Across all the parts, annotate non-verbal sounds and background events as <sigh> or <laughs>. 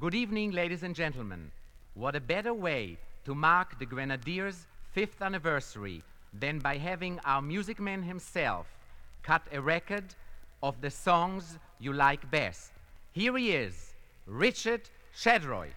Good evening, ladies and gentlemen. What a better way to mark the Grenadiers' fifth anniversary than by having our music man himself cut a record of the songs you like best. Here he is, Richard Shadroy.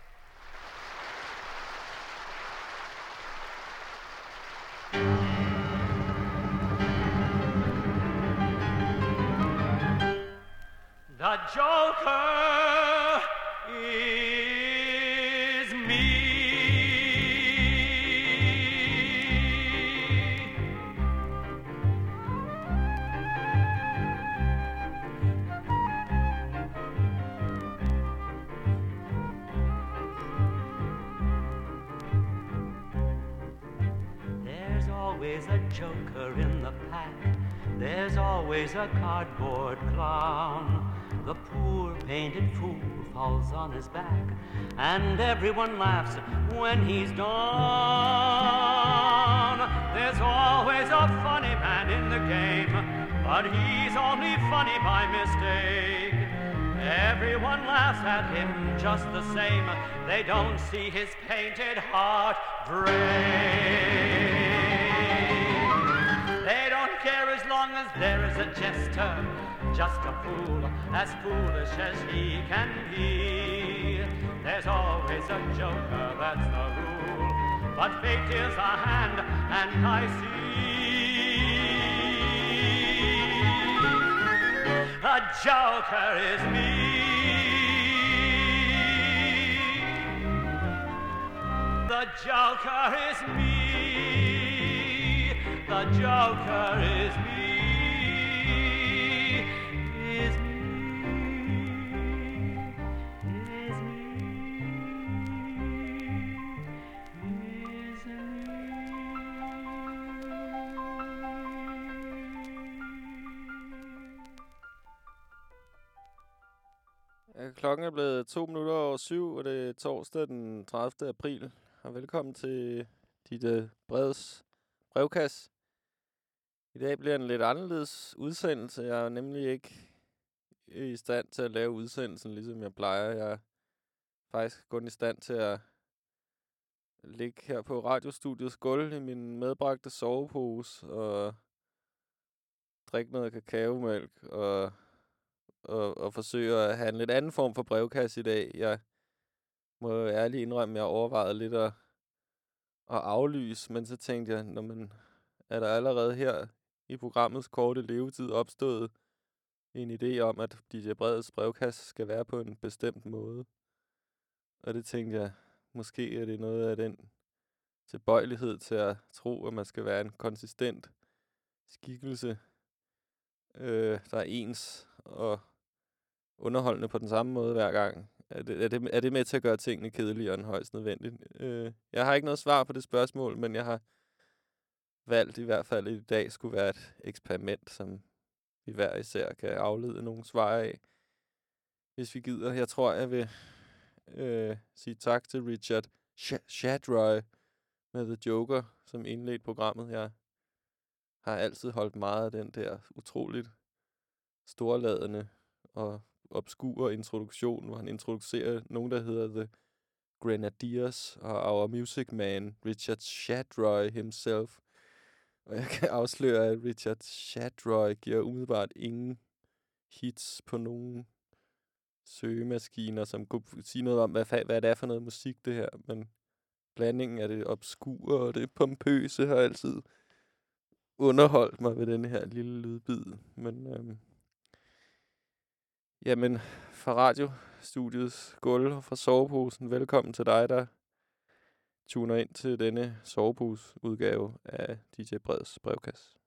Everyone laughs when he's gone. There's always a funny man in the game, but he's only funny by mistake. Everyone laughs at him just the same. They don't see his painted heart break. They don't care as long as there is a jester, just a fool, as foolish as he can be. There's always a joker, that's the rule. But fate is a hand, and I see a joker is me. The joker is me. The joker is me. Øh, klokken er blevet to minutter over syv, og det er torsdag den 30. april. Og velkommen til dit uh, breds brevkasse. I dag bliver en lidt anderledes udsendelse. Jeg er nemlig ikke i stand til at lave udsendelsen, ligesom jeg plejer. Jeg er faktisk kun i stand til at ligge her på radiostudiets gulv i min medbragte sovepose og drikke noget kakaomælk og og, og forsøge at have en lidt anden form for brevkasse i dag. Jeg må ærligt indrømme, at jeg overvejede lidt at, at aflyse, men så tænkte jeg, når man er der allerede her i programmets korte levetid opstået en idé om, at DJ Breds brevkasse skal være på en bestemt måde. Og det tænkte jeg, måske er det noget af den tilbøjelighed til at tro, at man skal være en konsistent skikkelse, øh, der er ens og underholdende på den samme måde hver gang. Er det, er det, er det med til at gøre tingene kedeligere end højst nødvendigt? Øh, jeg har ikke noget svar på det spørgsmål, men jeg har valgt i hvert fald, i dag skulle være et eksperiment, som vi hver især kan aflede nogle svar af, hvis vi gider. Jeg tror, jeg vil øh, sige tak til Richard Sh- Shadroy med The Joker, som indledte programmet. Jeg har altid holdt meget af den der utroligt storladende og obskur introduktion, hvor han introducerer nogen, der hedder The Grenadiers og Our Music Man, Richard Shadroy himself. Og jeg kan afsløre, at Richard Shadroy giver umiddelbart ingen hits på nogen søgemaskiner, som kunne sige noget om, hvad, hvad det er for noget musik, det her. Men blandingen af det obskure og det pompøse har altid underholdt mig ved den her lille lydbid. Men øhm, Jamen, fra radiostudiets gulv og fra soveposen, velkommen til dig, der tuner ind til denne sovepose-udgave af DJ Breds brevkasse.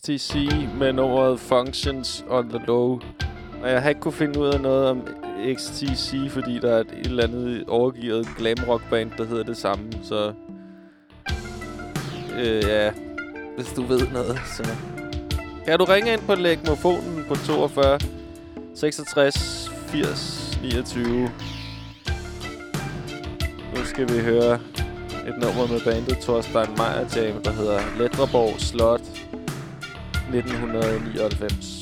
XTC med nummeret Functions on the Low. Og jeg har ikke kunne finde ud af noget om XTC, fordi der er et, et eller andet overgivet glam rock band, der hedder det samme. Så øh, ja, hvis du ved noget, så... Kan du ringe ind på lægmofonen på 42 66 80 29. Nu skal vi høre et nummer med bandet Thorstein Meyer Jam, der hedder Letreborg Slot 1999.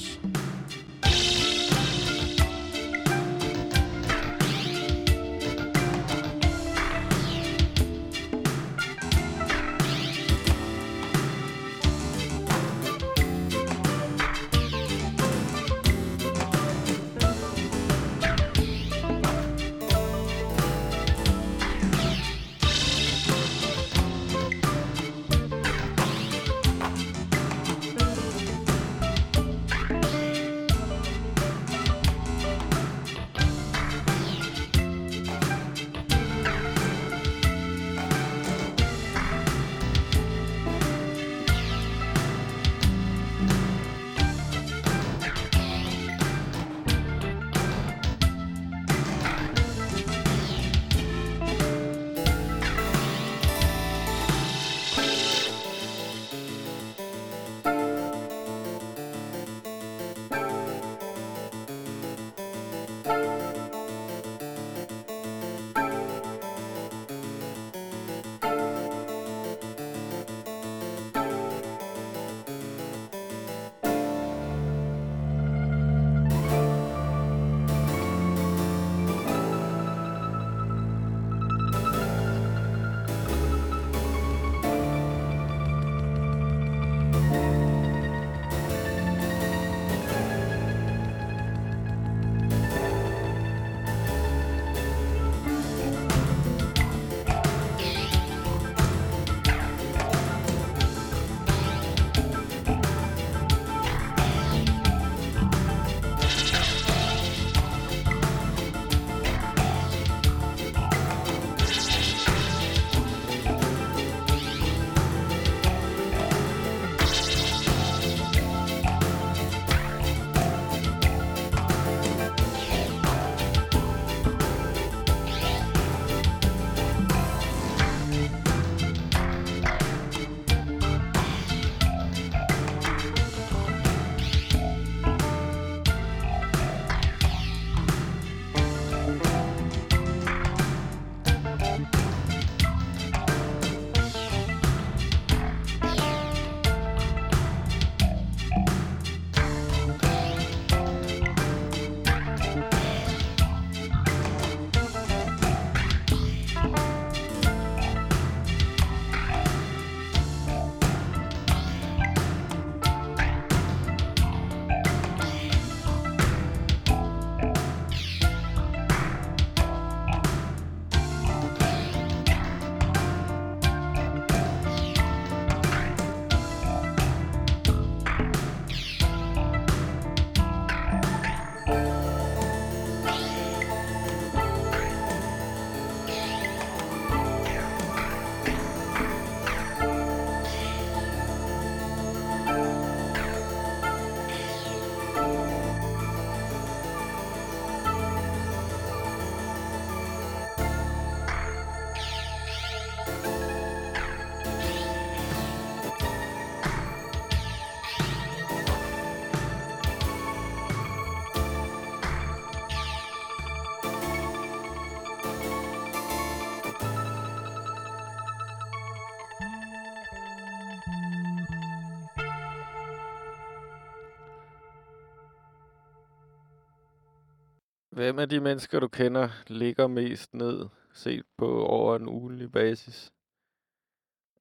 Hvem af de mennesker, du kender, ligger mest ned, set på over en ugenlig basis?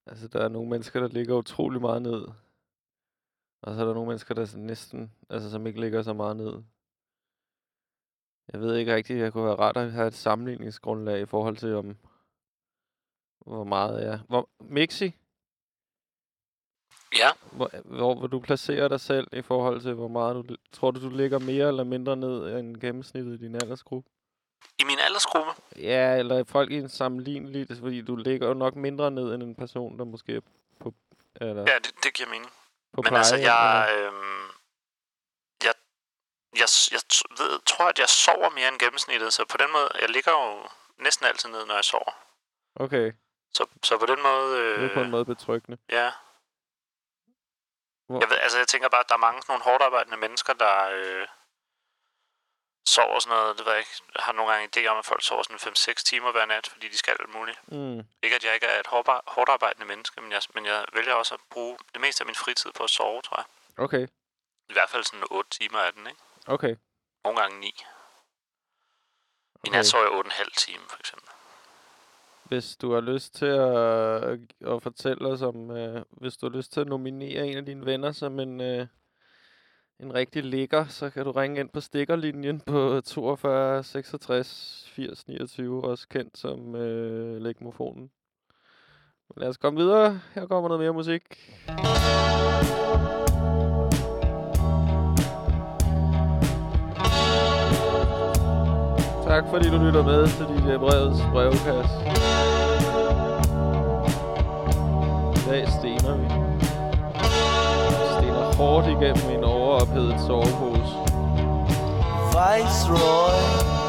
Altså, der er nogle mennesker, der ligger utrolig meget ned. Og så er der nogle mennesker, der næsten, altså som ikke ligger så meget ned. Jeg ved ikke rigtigt, jeg kunne være rart at have et sammenligningsgrundlag i forhold til, om hvor meget jeg... Hvor, Mixi? Ja. Hvor, hvor vil du placere dig selv i forhold til, hvor meget du... Tror du, du ligger mere eller mindre ned end gennemsnittet i din aldersgruppe? I min aldersgruppe? Ja, eller folk i en sammenlignelig, fordi du ligger jo nok mindre ned end en person, der måske er på... Eller, Ja, det, det giver mening. På Men altså, plejehjem, jeg, eller? øhm, jeg, jeg, jeg ved, tror, at jeg sover mere end gennemsnittet, så på den måde, jeg ligger jo næsten altid ned, når jeg sover. Okay, Så, så på den måde, det er på en øh, måde betryggende. ja. Hvor- Jeg, ved, altså, jeg tænker bare, at der er mange sådan nogle hårdt arbejdende mennesker, der øh, sover sådan noget, det ved jeg ikke, jeg har nogle gange idé om, at folk sover sådan 5-6 timer hver nat, fordi de skal alt muligt. Mm. Ikke, at jeg ikke er et hårdt, arbejdende menneske, men jeg, men jeg vælger også at bruge det meste af min fritid på at sove, tror jeg. Okay, I hvert fald sådan 8 timer af den, ikke? okay. Nogle gange 9. I okay. nat sover jeg 8,5 timer, for eksempel. Hvis du har lyst til at, øh, at fortælle os om, øh, hvis du har lyst til at nominere en af dine venner som en, øh, en rigtig ligger, så kan du ringe ind på stikkerlinjen på 42 66 80 29, også kendt som øh, legmofonen. Men lad os komme videre. Her kommer noget mere musik. Tak fordi du lytter med til dit øh, brevets brevkasse. I dag stener vi. Vi stener hårdt igennem min overophedet sovepose. Viceroy.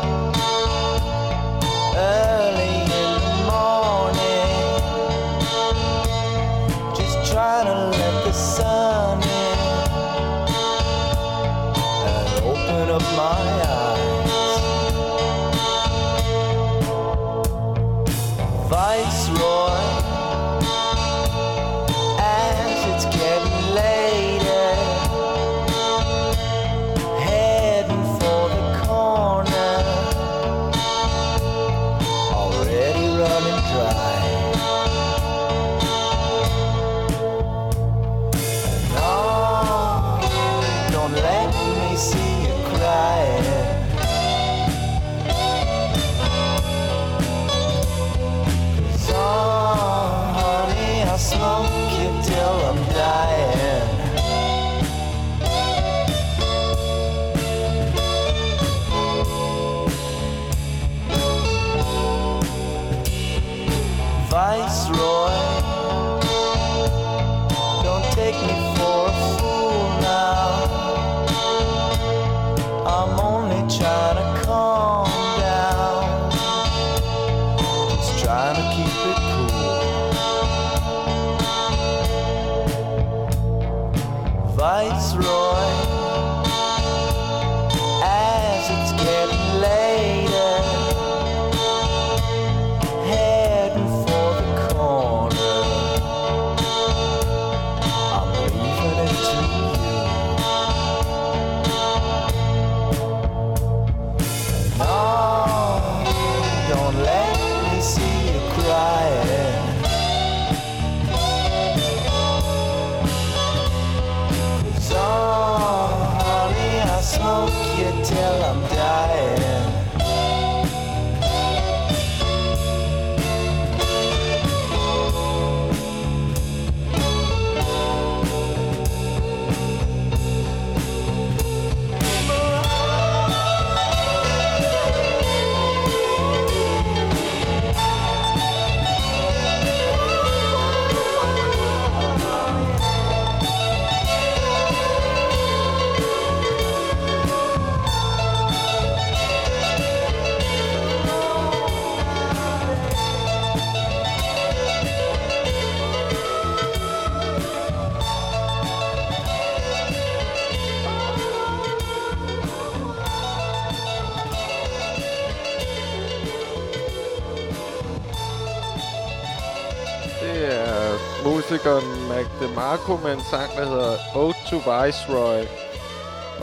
Marco med en sang, der hedder Ode to Viceroy.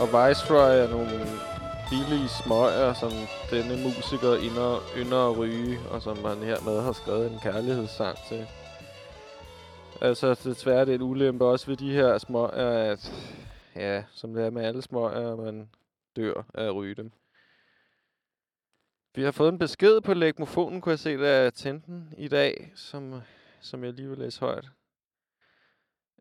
Og Viceroy er nogle billige smøger, som denne musiker ynder, ynder at ryge, og som han hermed har skrevet en kærlighedssang til. Altså, desværre er det en ulempe også ved de her smøger, at ja, som det er med alle smøger, man dør af at ryge dem. Vi har fået en besked på lægmofonen, kunne jeg se, der er tænden i dag, som som jeg lige vil læse højt.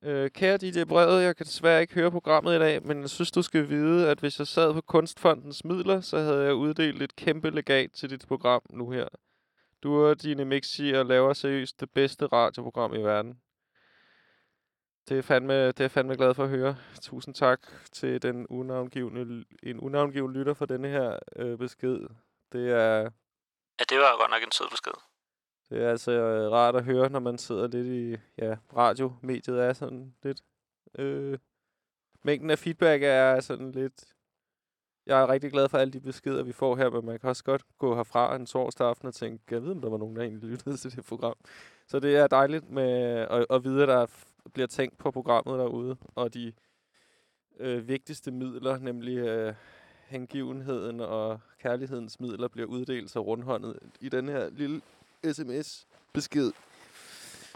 Øh, kære DJ Brevet, jeg kan desværre ikke høre programmet i dag, men jeg synes, du skal vide, at hvis jeg sad på Kunstfondens midler, så havde jeg uddelt et kæmpe legat til dit program nu her. Du og dine mixier laver seriøst det bedste radioprogram i verden. Det er, fandme, det er fandme glad for at høre. Tusind tak til den unavngivende, en unavngiven lytter for denne her øh, besked. Det er, Ja, det var godt nok en sød besked det er altså øh, rart at høre, når man sidder lidt i ja, radiomediet er sådan lidt... Øh, mængden af feedback er sådan lidt... Jeg er rigtig glad for alle de beskeder, vi får her, men man kan også godt gå herfra en torsdag aften og tænke, jeg ved, om der var nogen, der egentlig lyttede til det program. Så det er dejligt med at, at vide, at der bliver tænkt på programmet derude, og de øh, vigtigste midler, nemlig øh, hengivenheden og kærlighedens midler, bliver uddelt så rundhåndet i den her lille sms-besked.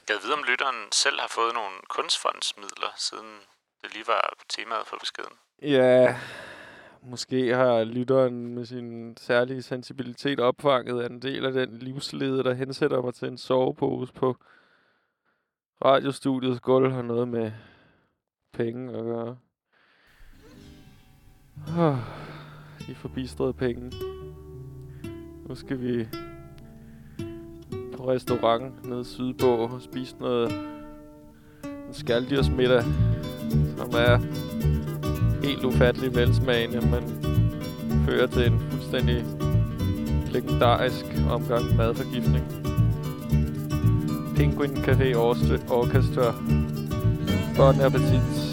Jeg ved, om lytteren selv har fået nogle kunstfondsmidler, siden det lige var temaet for beskeden. Ja, måske har lytteren med sin særlige sensibilitet opfanget en del af den livslede, der hensætter mig til en sovepose på radiostudiets gulv har noget med penge at gøre. Oh, de forbistrede penge. Nu skal vi på restaurant nede sydpå og spise noget en skalddyrsmiddag, som er helt ufattelig velsmagende, men fører til en fuldstændig legendarisk omgang madforgiftning. Penguin Café Orchestra. Bon appetit.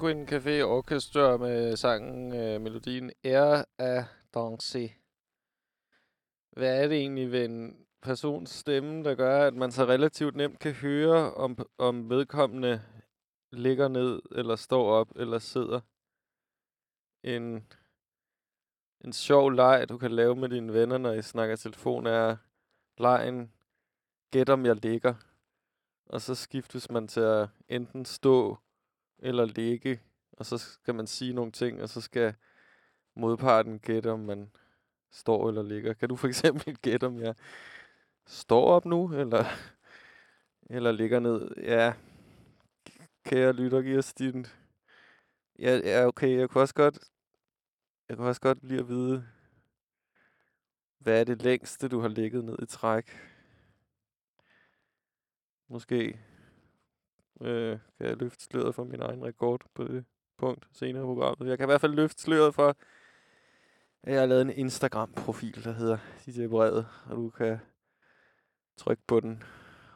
Penguin Café Orchestra med sangen, øh, melodien Air af Danse. Hvad er det egentlig ved en persons stemme, der gør, at man så relativt nemt kan høre, om, om vedkommende ligger ned, eller står op, eller sidder? En, en sjov leg, du kan lave med dine venner, når I snakker telefon, er lejen Gæt om jeg ligger. Og så skiftes man til at enten stå eller ligge, og så skal man sige nogle ting, og så skal modparten gætte, om man står eller ligger. Kan du for <laughs> eksempel gætte, om jeg står op nu, eller, eller ligger ned? Ja, kære lytter, giv os din... Ja, ja, okay, jeg kunne også godt... Jeg kunne også godt lige at vide, hvad er det længste, du har ligget ned i træk? Måske øh, kan jeg løfte sløret for min egen rekord på det punkt senere i programmet. Jeg kan i hvert fald løfte sløret for, at jeg har lavet en Instagram-profil, der hedder DJ Brevet, og du kan trykke på den,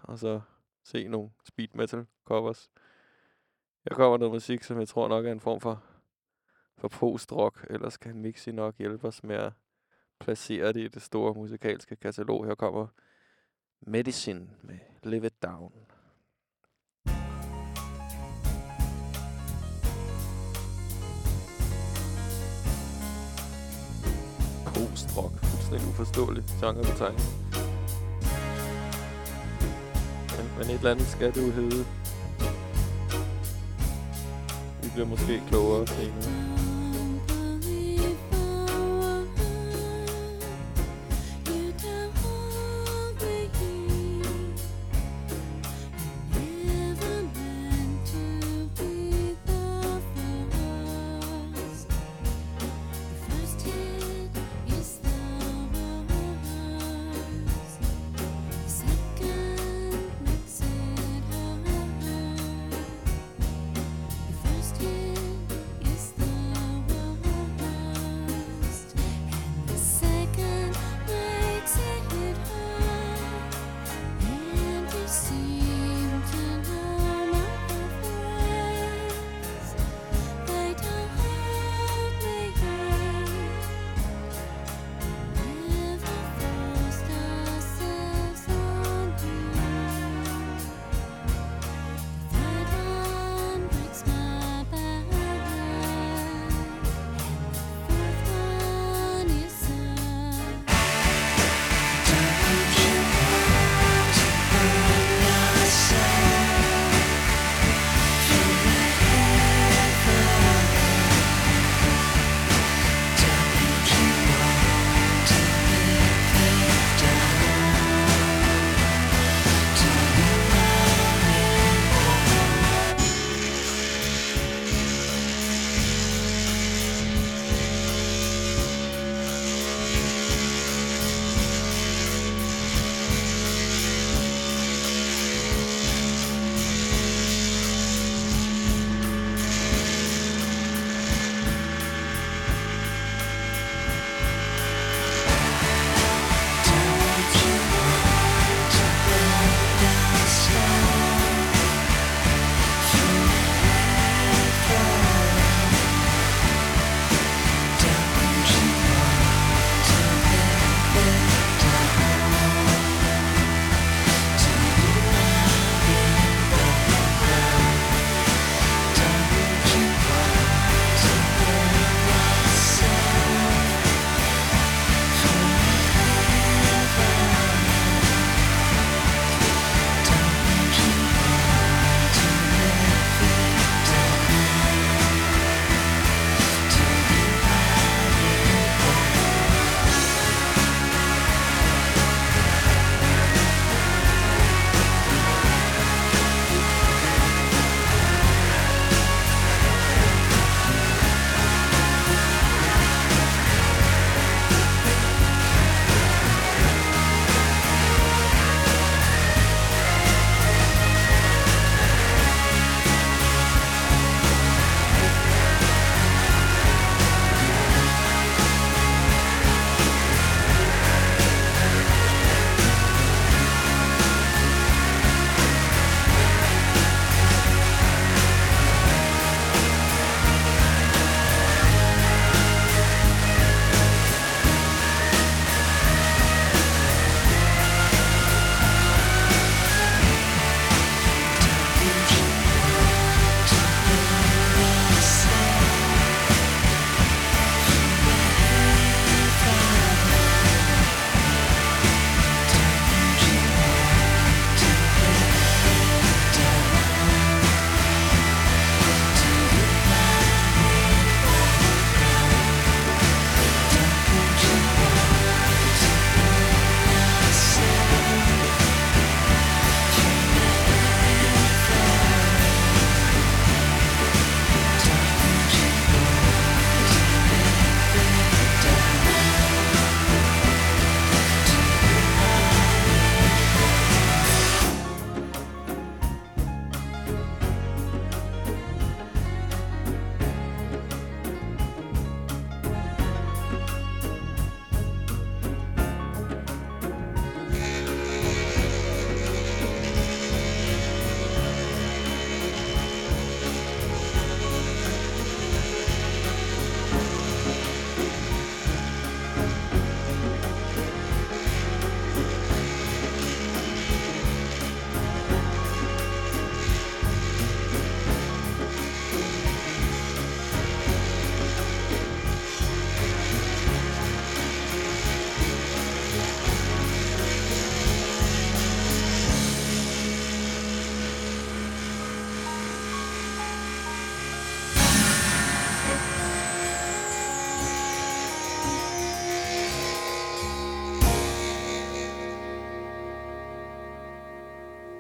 og så se nogle speed metal covers. Jeg kommer noget musik, som jeg tror nok er en form for, for post-rock, ellers kan Mixi nok hjælpe os med at placere det i det store musikalske katalog. Her kommer Medicine med Live It Down. Post-rock. Fuldstændig uforståelig genrebetegning. Men, men et eller andet skal det jo hedde. Vi bliver måske klogere senere.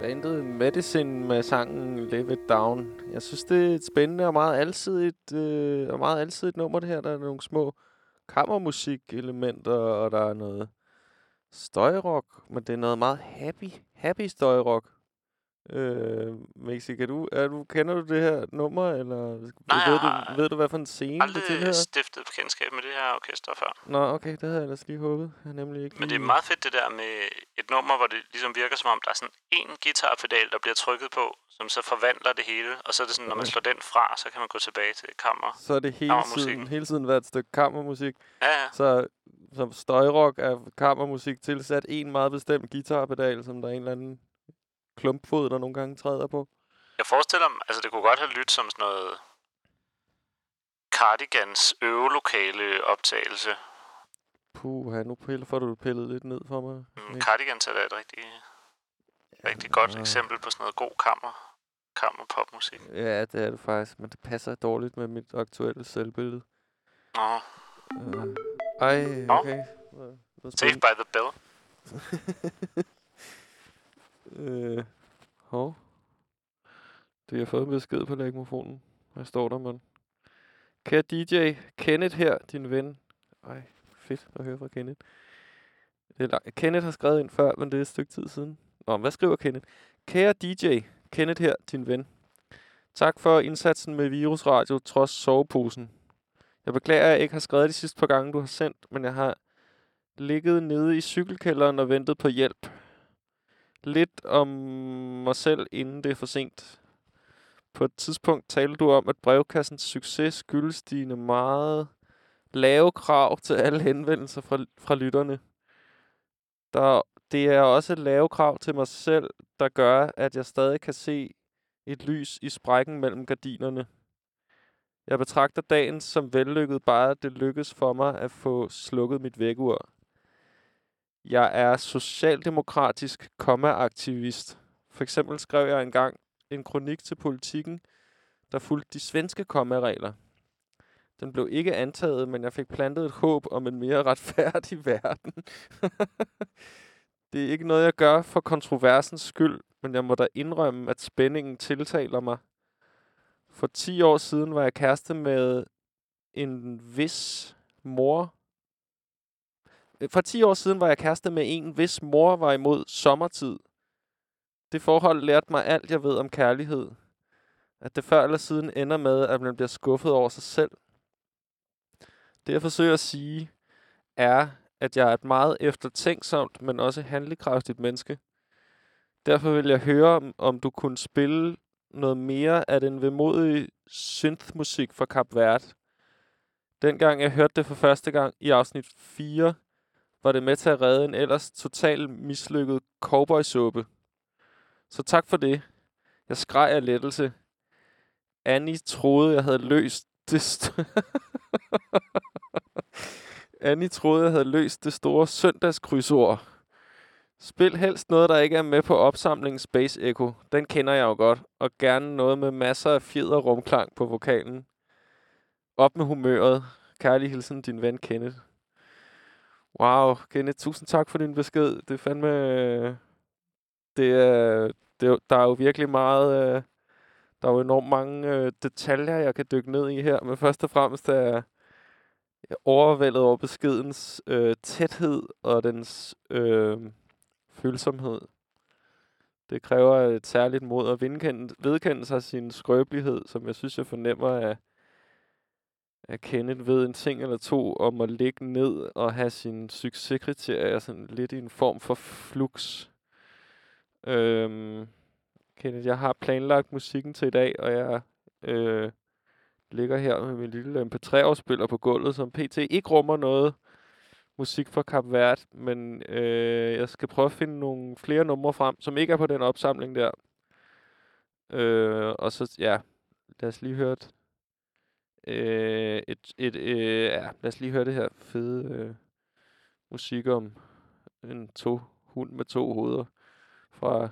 Bandet Medicine med sangen Live It Down. Jeg synes, det er et spændende og meget alsidigt, øh, og meget alsidigt nummer, det her. Der er nogle små kammermusik-elementer, og der er noget støjrock, men det er noget meget happy, happy støjrock. Øh, Mexi, kan du, er du, kender du det her nummer, eller Nej, ved, jeg du, ved du, hvad for en scene det tilhører? stiftet bekendtskab med det her orkester før. Nå, okay, det havde jeg ellers lige håbet. Jeg nemlig ikke Men det er meget fedt det der med et nummer, hvor det ligesom virker som om, der er sådan en guitarpedal, der bliver trykket på, som så forvandler det hele. Og så er det sådan, når man slår den fra, så kan man gå tilbage til kammer. Så er det hele tiden, hele tiden været et stykke kammermusik. Ja, ja. Så som støjrock er kammermusik tilsat en meget bestemt guitarpedal, som der er en eller anden klumpfod, der nogle gange træder på. Jeg forestiller mig, altså det kunne godt have lyttet som sådan noget Cardigans øvelokale optagelse. Puh, nu piller, får du pillet lidt ned for mig. Mm. Cardigans er da et rigtig, rigtig godt Ja. eksempel på sådan noget god kammer, kammer popmusik. Ja, det er det faktisk, men det passer dårligt med mit aktuelle selvbillede. Nå, Uh, ej, Nå. okay. Hvor Saved by the Bell. <laughs> Øh, hov. Det har fået en besked på lægmofonen. Hvad står der, mand? Kære DJ, Kenneth her, din ven. Ej, fedt at høre fra Kenneth. Det er Kenneth har skrevet ind før, men det er et stykke tid siden. Nå, hvad skriver Kenneth? Kære DJ, Kenneth her, din ven. Tak for indsatsen med Virusradio trods soveposen. Jeg beklager, at jeg ikke har skrevet de sidste par gange, du har sendt, men jeg har ligget nede i cykelkælderen og ventet på hjælp lidt om mig selv, inden det er for sent. På et tidspunkt talte du om, at brevkassens succes skyldes dine meget lave krav til alle henvendelser fra, fra lytterne. Der, det er også lave krav til mig selv, der gør, at jeg stadig kan se et lys i sprækken mellem gardinerne. Jeg betragter dagen som vellykket, bare det lykkes for mig at få slukket mit vækkeur. Jeg er socialdemokratisk komma-aktivist. For eksempel skrev jeg engang en kronik til politikken, der fulgte de svenske komma-regler. Den blev ikke antaget, men jeg fik plantet et håb om en mere retfærdig <laughs> verden. det er ikke noget, jeg gør for kontroversens skyld, men jeg må da indrømme, at spændingen tiltaler mig. For 10 år siden var jeg kæreste med en vis mor, Øh, for 10 år siden var jeg kæreste med en, hvis mor var imod sommertid. Det forhold lærte mig alt, jeg ved om kærlighed. At det før eller siden ender med, at man bliver skuffet over sig selv. Det jeg forsøger at sige, er, at jeg er et meget eftertænksomt, men også handlekraftigt menneske. Derfor vil jeg høre, om, du kunne spille noget mere af den vemodige synthmusik fra Kap Verde. Dengang jeg hørte det for første gang i afsnit 4, var det med til at redde en ellers totalt mislykket cowboysuppe. Så tak for det. Jeg skreg af lettelse. Annie troede, jeg havde løst det st- <laughs> Annie troede, jeg havde løst det store søndagskrydsord. Spil helst noget, der ikke er med på opsamlingen Space Echo. Den kender jeg jo godt. Og gerne noget med masser af fjeder rumklang på vokalen. Op med humøret. Kærlig hilsen, din ven Kenneth. Wow, Kenneth, tusind tak for din besked. Det er fandme... Øh, det er, det der er jo virkelig meget... øh, Der er jo enormt mange øh, detaljer, jeg kan dykke ned i her. Men først og fremmest er jeg overvældet over beskedens øh, tæthed og dens øh, følsomhed. Det kræver et særligt mod at vedkende, sig sin skrøbelighed, som jeg synes, jeg fornemmer af, at Kenneth ved en ting eller to om at ligge ned og have sin succeskriterier sådan lidt i en form for flux. Øhm, Kenneth, jeg har planlagt musikken til i dag, og jeg øh, ligger her med min lille øh, MP3-afspiller på gulvet, som pt. ikke rummer noget musik fra Cap Verde, men øh, jeg skal prøve at finde nogle flere numre frem, som ikke er på den opsamling der. Øh, og så, ja, lad os lige høre et, øh, et, et øh, ja, lad os lige høre det her fede øh, musik om en to hund med to hoveder fra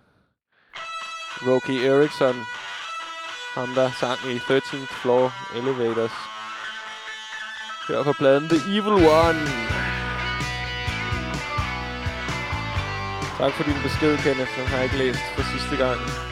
Rocky Erickson. Ham, der sang i 13th Floor Elevators. Her på pladen The Evil One. Tak for din besked, Kenneth. Den har jeg ikke læst for sidste gang.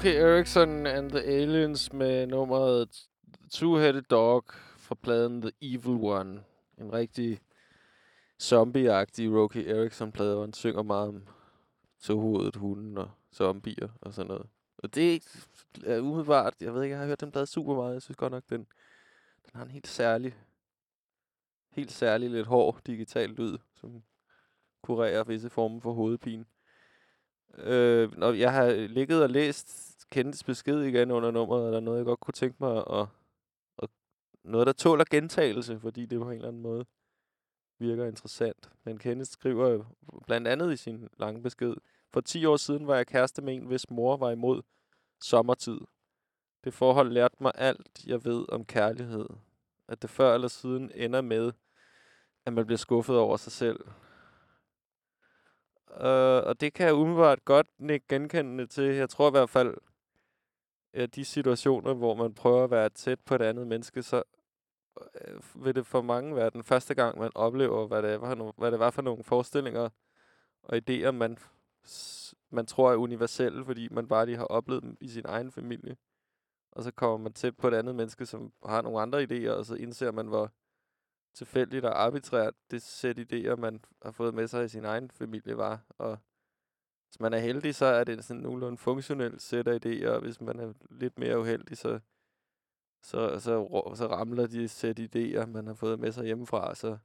Okay, Erickson and the Aliens med nummeret Two-Headed Dog fra pladen The Evil One. En rigtig zombie-agtig Rocky Erickson-plade, hvor han synger meget om tohovedet, hunden og zombier og sådan noget. Og det er umiddelbart, jeg ved ikke, jeg har hørt den plade super meget. Jeg synes godt nok, den, den har en helt særlig, helt særlig lidt hård digital lyd, som kurerer visse former for hovedpine. Øh, når jeg har ligget og læst kendes besked igen under nummeret, eller der noget, jeg godt kunne tænke mig at, at noget, der tåler gentagelse, fordi det på en eller anden måde virker interessant. Men Kenneth skriver blandt andet i sin lange besked, for 10 år siden var jeg kæreste med en, hvis mor var imod sommertid. Det forhold lærte mig alt, jeg ved om kærlighed. At det før eller siden ender med, at man bliver skuffet over sig selv. Uh, og det kan jeg umiddelbart godt ikke genkendende til. Jeg tror i hvert fald, at de situationer, hvor man prøver at være tæt på et andet menneske, så øh, vil det for mange være den første gang, man oplever, hvad det, var, no- hvad det var for nogle forestillinger og idéer, man, man tror er universelle, fordi man bare lige har oplevet dem i sin egen familie. Og så kommer man tæt på et andet menneske, som har nogle andre idéer, og så indser man, hvor tilfældigt og arbitrært det sæt idéer, man har fået med sig i sin egen familie var. Og hvis man er heldig, så er det sådan nogenlunde funktionel sæt af idéer, og hvis man er lidt mere uheldig, så, så, så, så ramler de sæt idéer, man har fået med sig hjemmefra, så,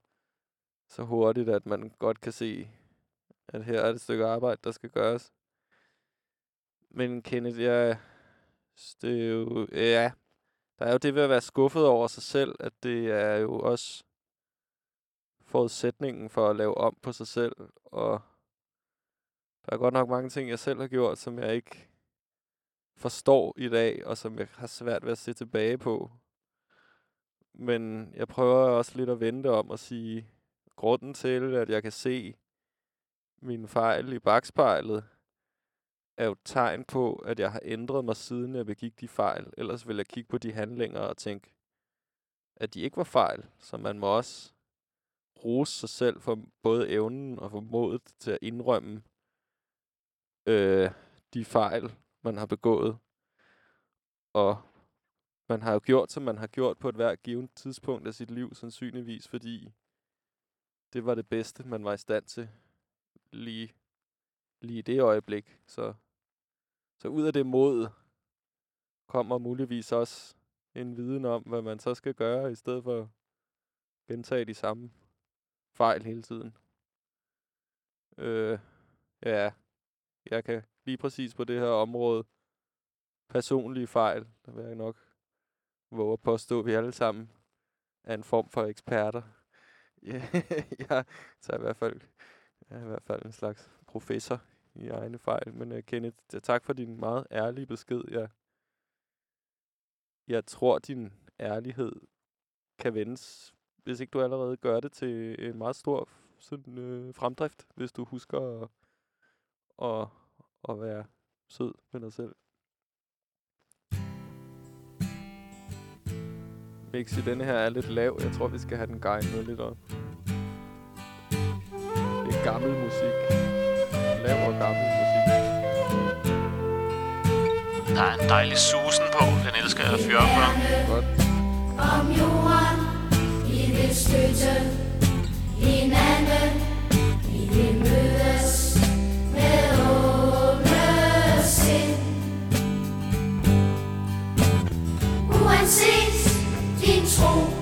så hurtigt, at man godt kan se, at her er et stykke arbejde, der skal gøres. Men Kenneth, jeg, det er jo, ja, der er jo det ved at være skuffet over sig selv, at det er jo også forudsætningen for at lave om på sig selv, og der er godt nok mange ting, jeg selv har gjort, som jeg ikke forstår i dag, og som jeg har svært ved at se tilbage på. Men jeg prøver også lidt at vente om og sige, grunden til, at jeg kan se mine fejl i bagspejlet, er jo et tegn på, at jeg har ændret mig siden jeg begik de fejl. Ellers vil jeg kigge på de handlinger og tænke, at de ikke var fejl. Så man må også rose sig selv for både evnen og for modet til at indrømme øh, de fejl, man har begået. Og man har jo gjort, som man har gjort på et hvert givet tidspunkt af sit liv, sandsynligvis, fordi det var det bedste, man var i stand til lige, lige i det øjeblik. Så, så ud af det mod kommer muligvis også en viden om, hvad man så skal gøre, i stedet for at gentage de samme fejl hele tiden. Øh, ja, jeg kan lige præcis på det her område, personlige fejl, der vil jeg nok våge at påstå, at vi alle sammen er en form for eksperter. <laughs> jeg tager i hvert fald, jeg er i hvert fald en slags professor i egne fejl. Men uh, Kenneth, tak for din meget ærlige besked. Jeg, jeg tror, din ærlighed kan vendes, hvis ikke du allerede gør det til en meget stor sådan, øh, fremdrift, hvis du husker at, at, at være sød med dig selv. Mix i denne her er lidt lav. Jeg tror, vi skal have den gejnet lidt op. Det er gammel musik. Lav og gammel musik. Der er en dejlig susen på. Den elsker jeg at fyre op for. Godt. om jorden. Vi vil støtte hinanden. Vi vil mødes Uanset din tro,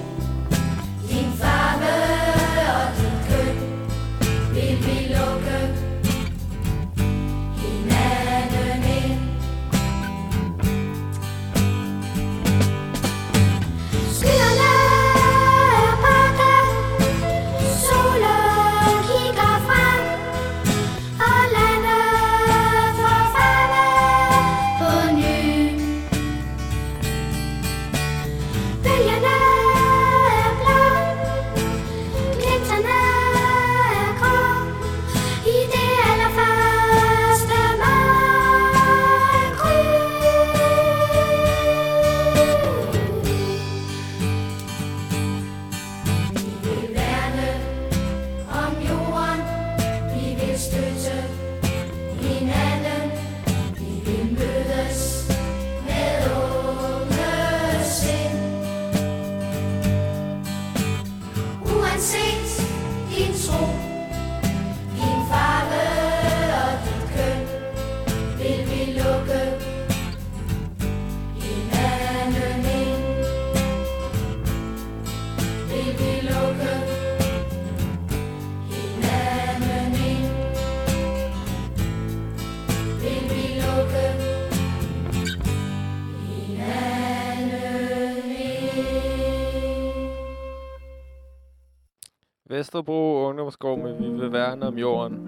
Vesterbro Ungdomsgård med Vi vil værne om jorden.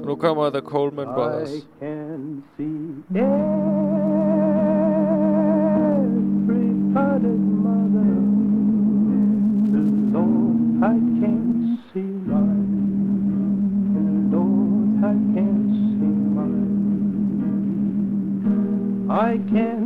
Og nu kommer The Coleman Brothers. I can see everybody's mother. Lord, I can't see mine. Lord, I can't see mine. I can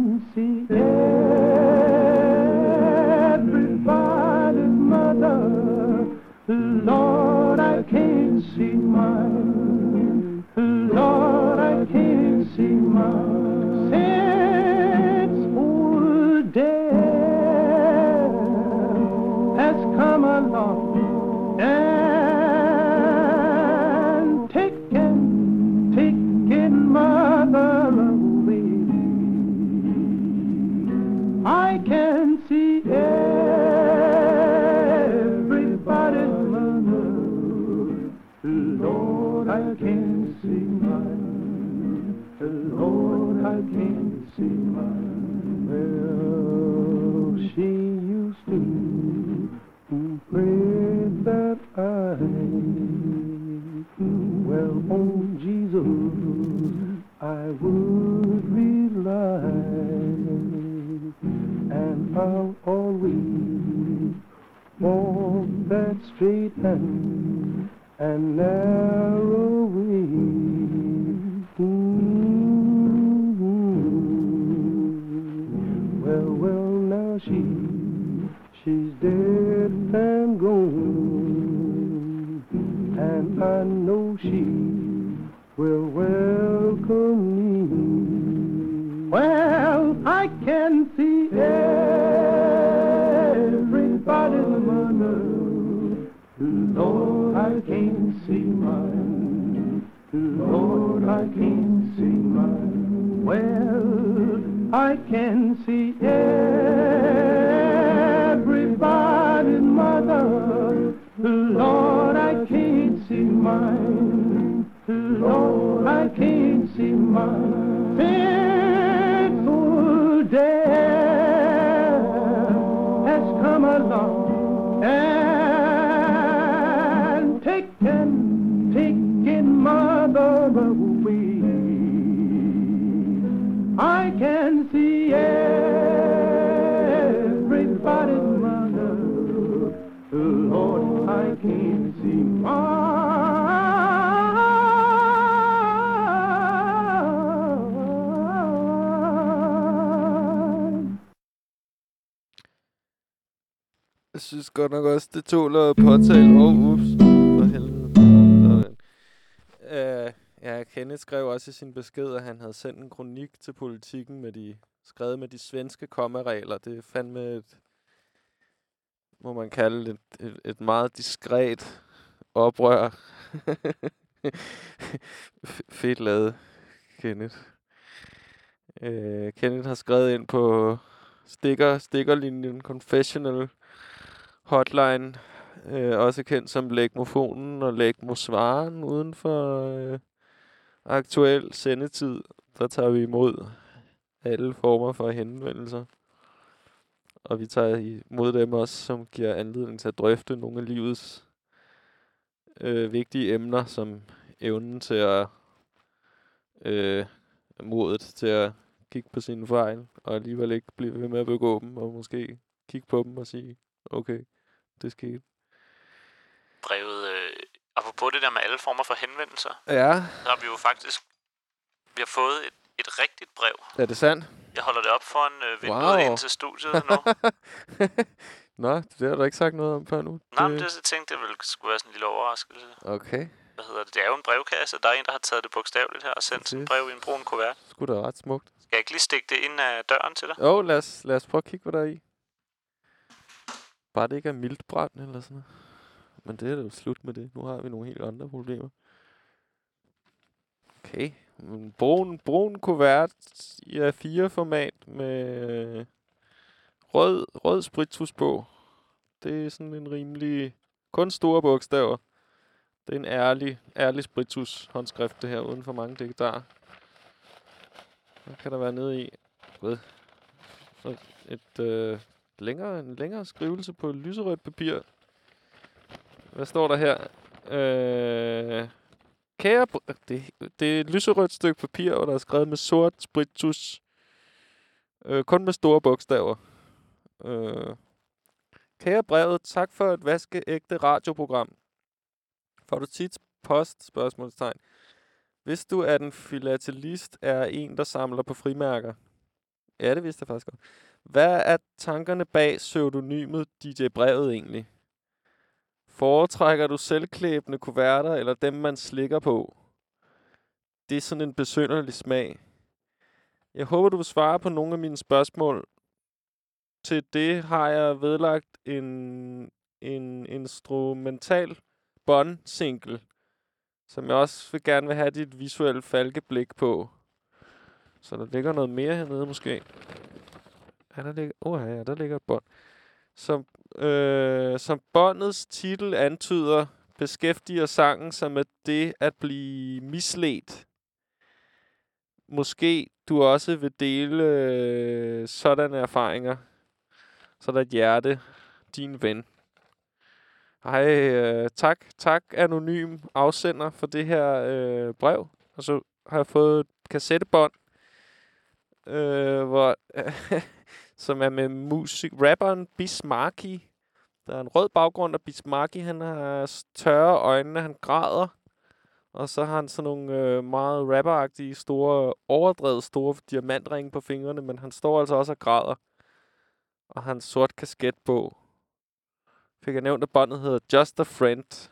know she will welcome me. Well, I can see everybody's mother. Lord, I can't see mine. Lord, I can't see mine. Well, I can see everybody's come along and synes godt nok også, det tåler at påtale. Åh, oh, ups. For helvede. Sådan. Øh, ja, Kenneth skrev også i sin besked, at han havde sendt en kronik til politikken med de, skrevet med de svenske kommaregler. Det er fandme et, må man kalde det, et, et, et meget diskret oprør. <laughs> Fedt lavet, Kenneth. Øh, Kenneth har skrevet ind på stikker, stikkerlinjen Confessional Hotline, øh, også kendt som Lægmofonen og Lægmosvaren uden for øh, aktuel sendetid. Der tager vi imod alle former for henvendelser. Og vi tager imod dem også, som giver anledning til at drøfte nogle af livets øh, vigtige emner, som evnen til at øh, modet til at kigge på sine fejl, og alligevel ikke blive ved med at begå dem, og måske kigge på dem og sige, okay, det skete. Brevet, øh, apropos det der med alle former for henvendelser, Ja, så har vi jo faktisk vi har fået et, et rigtigt brev. er det sandt? Jeg holder det op foran øh, vinduet Wow. ind til studiet nu. <laughs> Nå, det har du ikke sagt noget om før nu. Nej, men det jeg tænkte jeg ville skulle være sådan en lille overraskelse. Okay, Hvad hedder det? Det er jo en brevkasse. Der er en, der har taget det bogstaveligt her og sendt sådan et brev i en brun kuvert. skulle da ret smukt. Skal jeg ikke lige stikke det ind af døren til dig? Jo, lad os, lad os prøve at kigge, hvad der er i. Bare det ikke er mildt eller sådan noget. Men det er da jo slut med det. Nu har vi nogle helt andre problemer. Okay. En brun, brun kuvert i A4-format med øh, rød, rød spritus på. Det er sådan en rimelig... Kun store bogstaver. Det er en ærlig, ærlig spritus håndskrift, det her, uden for mange digtar. Hvad kan der være nede i? Rød. Så et øh, længere, en længere skrivelse på lyserødt papir. Hvad står der her? Øh, kære... Det, det er et lyserødt stykke papir, hvor der er skrevet med sort spritus. Øh, kun med store bogstaver. Øh, kære brevet, tak for et vaskeægte radioprogram. Får du tit post? Spørgsmålstegn. Hvis du er den filatelist, er en, der samler på frimærker. Ja, det vidste jeg faktisk godt. Hvad er tankerne bag pseudonymet DJ Brevet egentlig? Foretrækker du selvklæbende kuverter, eller dem, man slikker på? Det er sådan en besynderlig smag. Jeg håber, du vil svare på nogle af mine spørgsmål. Til det har jeg vedlagt en, en instrumental bånd-single, som jeg også vil gerne vil have dit visuelle falkeblik på. Så der ligger noget mere hernede måske. Ja, der ligger, oh, ja, der ligger et bånd. Som, øh, som båndets titel antyder, beskæftiger sangen sig med det at blive misledt. Måske du også vil dele øh, sådanne erfaringer. Så der et hjerte, din ven. Hej, øh, tak, tak anonym afsender for det her øh, brev. Og så har jeg fået et kassettebånd, øh, hvor, <laughs> som er med musik, rapperen Bismarcky, Der er en rød baggrund, og Bismarcky, han har tørre øjne, han græder. Og så har han sådan nogle øh, meget rapperagtige, store, overdrevet store diamantringe på fingrene, men han står altså også og græder. Og har en sort kasket på. Fik jeg nævnt, at båndet hedder Just a Friend.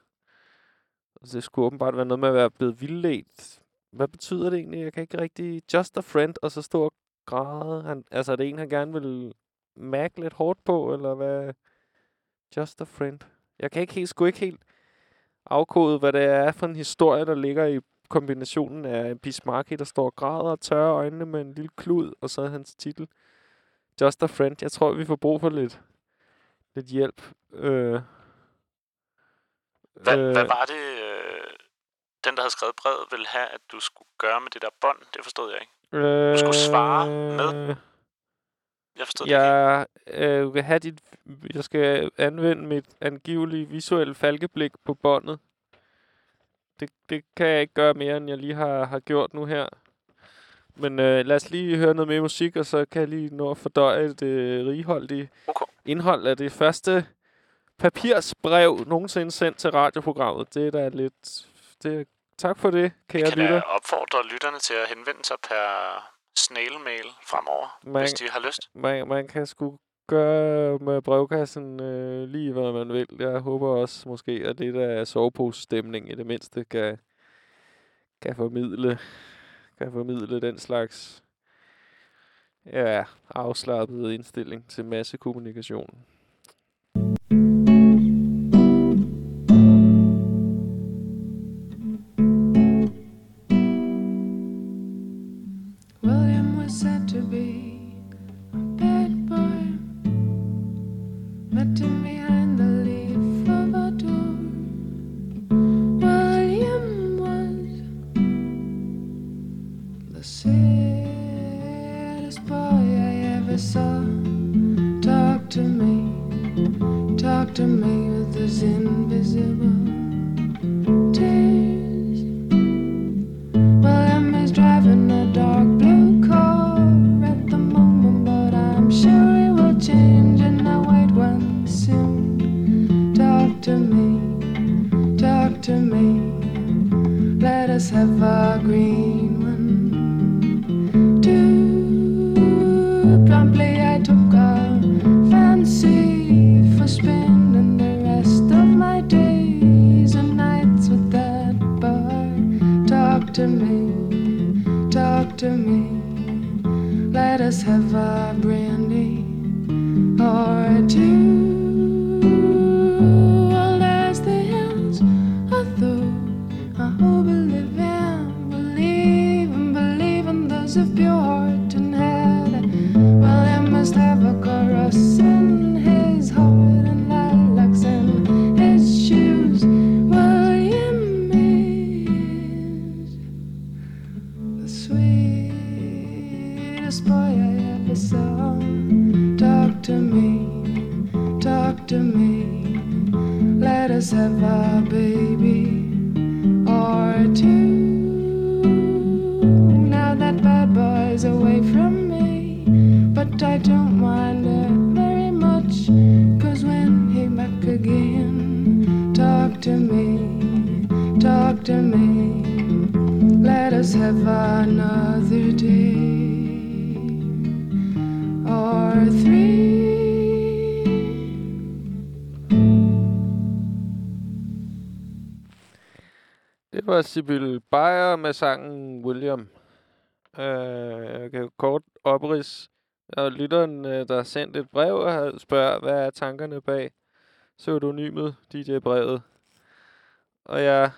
Og det skulle åbenbart være noget med at være blevet vildledt. Hvad betyder det egentlig? Jeg kan ikke rigtig... Just a Friend, og så stå og græde. Han, altså, er det en, han gerne vil mærke lidt hårdt på, eller hvad? Just a Friend. Jeg kan ikke helt, sgu ikke helt afkode, hvad det er for en historie, der ligger i kombinationen af en Bismarcky, der står og græder og tørrer øjnene med en lille klud, og så hans titel. Just a Friend. Jeg tror, vi får brug for lidt, lidt hjælp. Øh, Hvad, øh, hvad var det, øh, den, der havde skrevet brevet, ville have, at du skulle gøre med det der bånd? Det forstod jeg ikke. Øh, Du skulle svare med. Jeg forstod det ikke. Jeg øh, vil have dit... Jeg skal anvende mit angivelige visuelle falkeblik på båndet. Det, det kan jeg ikke gøre mere, end jeg lige har, har gjort nu her. Men øh, lad os lige høre noget mere musik, og så kan jeg lige nå at fordøje det righoldige Okay. indhold af det første papirsbrev nogensinde sendt til radioprogrammet. Det er da lidt... Det, tak for det, kære Jeg kan lytter. opfordre lytterne til at henvende sig per snail-mail fremover, Man- hvis de har lyst. man, man kan sgu gøre med brevkassen øh, lige, hvad man vil. Jeg håber også måske, at det der er sovepose-stemning i det mindste kan, kan formidle kan formidle den slags ja, afslappet indstilling til massekommunikation. of beauty. Sangen William. Øh, jeg kan kort oprids. Og lytteren, øh, der har sendt et brev og spørger, hvad er tankerne bag pseudonymet DJ-brevet. Og jeg...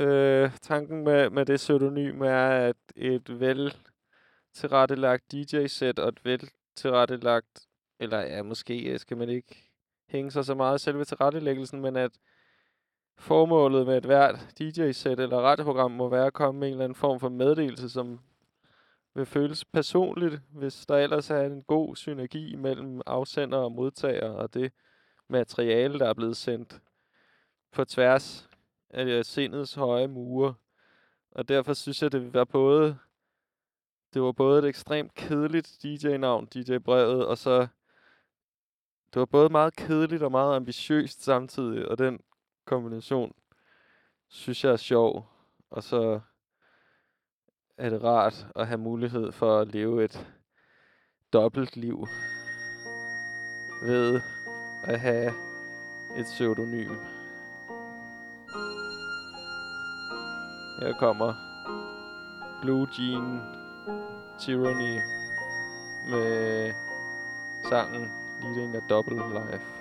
Øh, tanken med, med det pseudonym er, at et vel tilrettelagt DJ-sæt og et vel tilrettelagt... Eller ja, måske skal man ikke hænge sig så meget i selve tilrettelæggelsen, men at Formålet med et hvert DJ-sæt eller radioprogram må være at komme med en eller anden form for meddelelse, som vil føles personligt, hvis der ellers er en god synergi mellem afsender og modtager, og det materiale, der er blevet sendt på tværs af øh, sindets høje mure. Og derfor synes jeg, det var både, det var både et ekstremt kedeligt DJ-navn, DJ-brevet, og så det var både meget kedeligt og meget ambitiøst samtidig, og den kombination synes jeg er sjov. Og så er det rart at have mulighed for at leve et dobbelt liv ved at have et pseudonym. Her kommer Blue Jean Tyranny med sangen Leading a Double Life.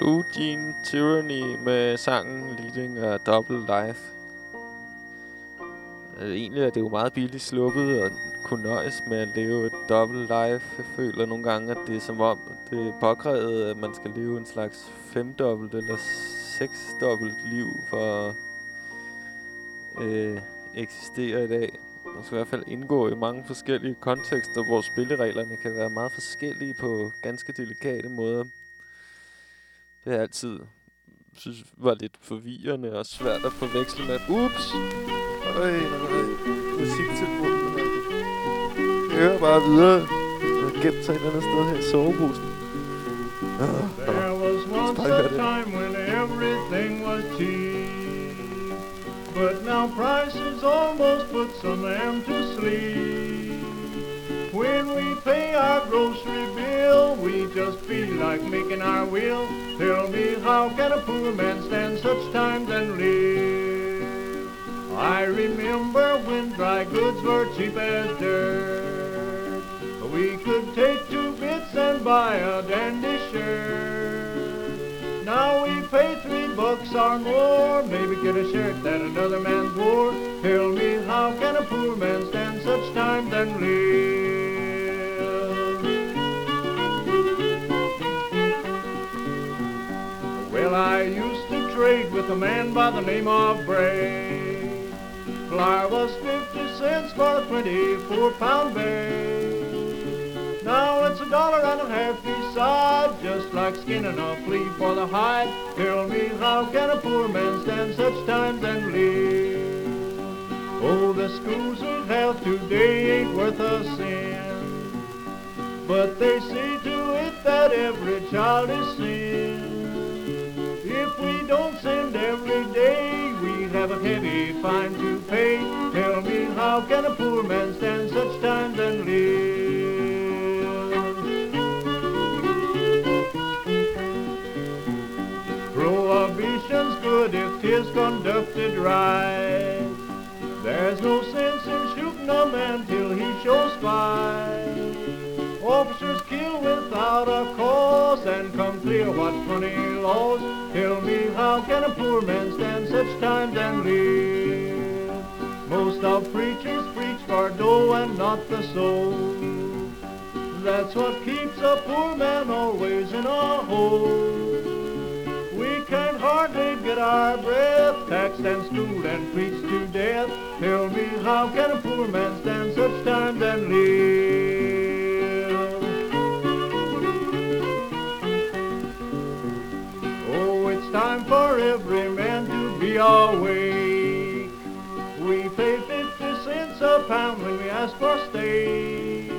Blue Jean Tyranny med sangen Leading a Double Life. Øh, egentlig er det jo meget billigt sluppet og kunne nøjes med at leve et dobbelt life. Jeg føler nogle gange, at det er som om, det er påkrævet, at man skal leve en slags femdobbelt eller seksdobbelt liv for at øh, eksistere i dag. Man skal i hvert fald indgå i mange forskellige kontekster, hvor spillereglerne kan være meget forskellige på ganske delikate måder. Det er altid synes var lidt forvirrende og svært at forveksle med. Ups! Øj, nej, musiktelefonen. Jeg hører bare videre. Jeg har gemt sig et eller andet sted her i soveposen. Ah, There was once a time when everything was cheap, but now prices almost put some man to sleep. When we pay our grocery bill, we just feel like making our will. Tell me, how can a poor man stand such times and live? I remember when dry goods were cheap as dirt. We could take two bits and buy a dandy shirt. Now we pay three bucks or more, maybe get a shirt that another man's wore. Tell me, how can a poor man stand such times and live? Well, I used to trade with a man by the name of Bray. Flour was 50 cents for a 24 pound bag. Now it's a dollar and a half beside, just like skinning a flea for the hide. Tell me, how can a poor man stand such times and live? Oh, the schools we have today ain't worth a cent. But they see to it that every child is sent. Heavy fine to pay. Tell me, how can a poor man stand such times and live? Prohibition's good if 'tis conducted right. There's no sense in shooting a man till he shows fight. Without a cause and come clear what funny laws. Tell me, how can a poor man stand such times and live? Most of preachers preach for dough and not the soul. That's what keeps a poor man always in a hole. We can hardly get our breath, taxed and schooled and preached to death. Tell me, how can a poor man stand such times and live? For every man to be awake. We pay 50 cents a pound when we ask for steak.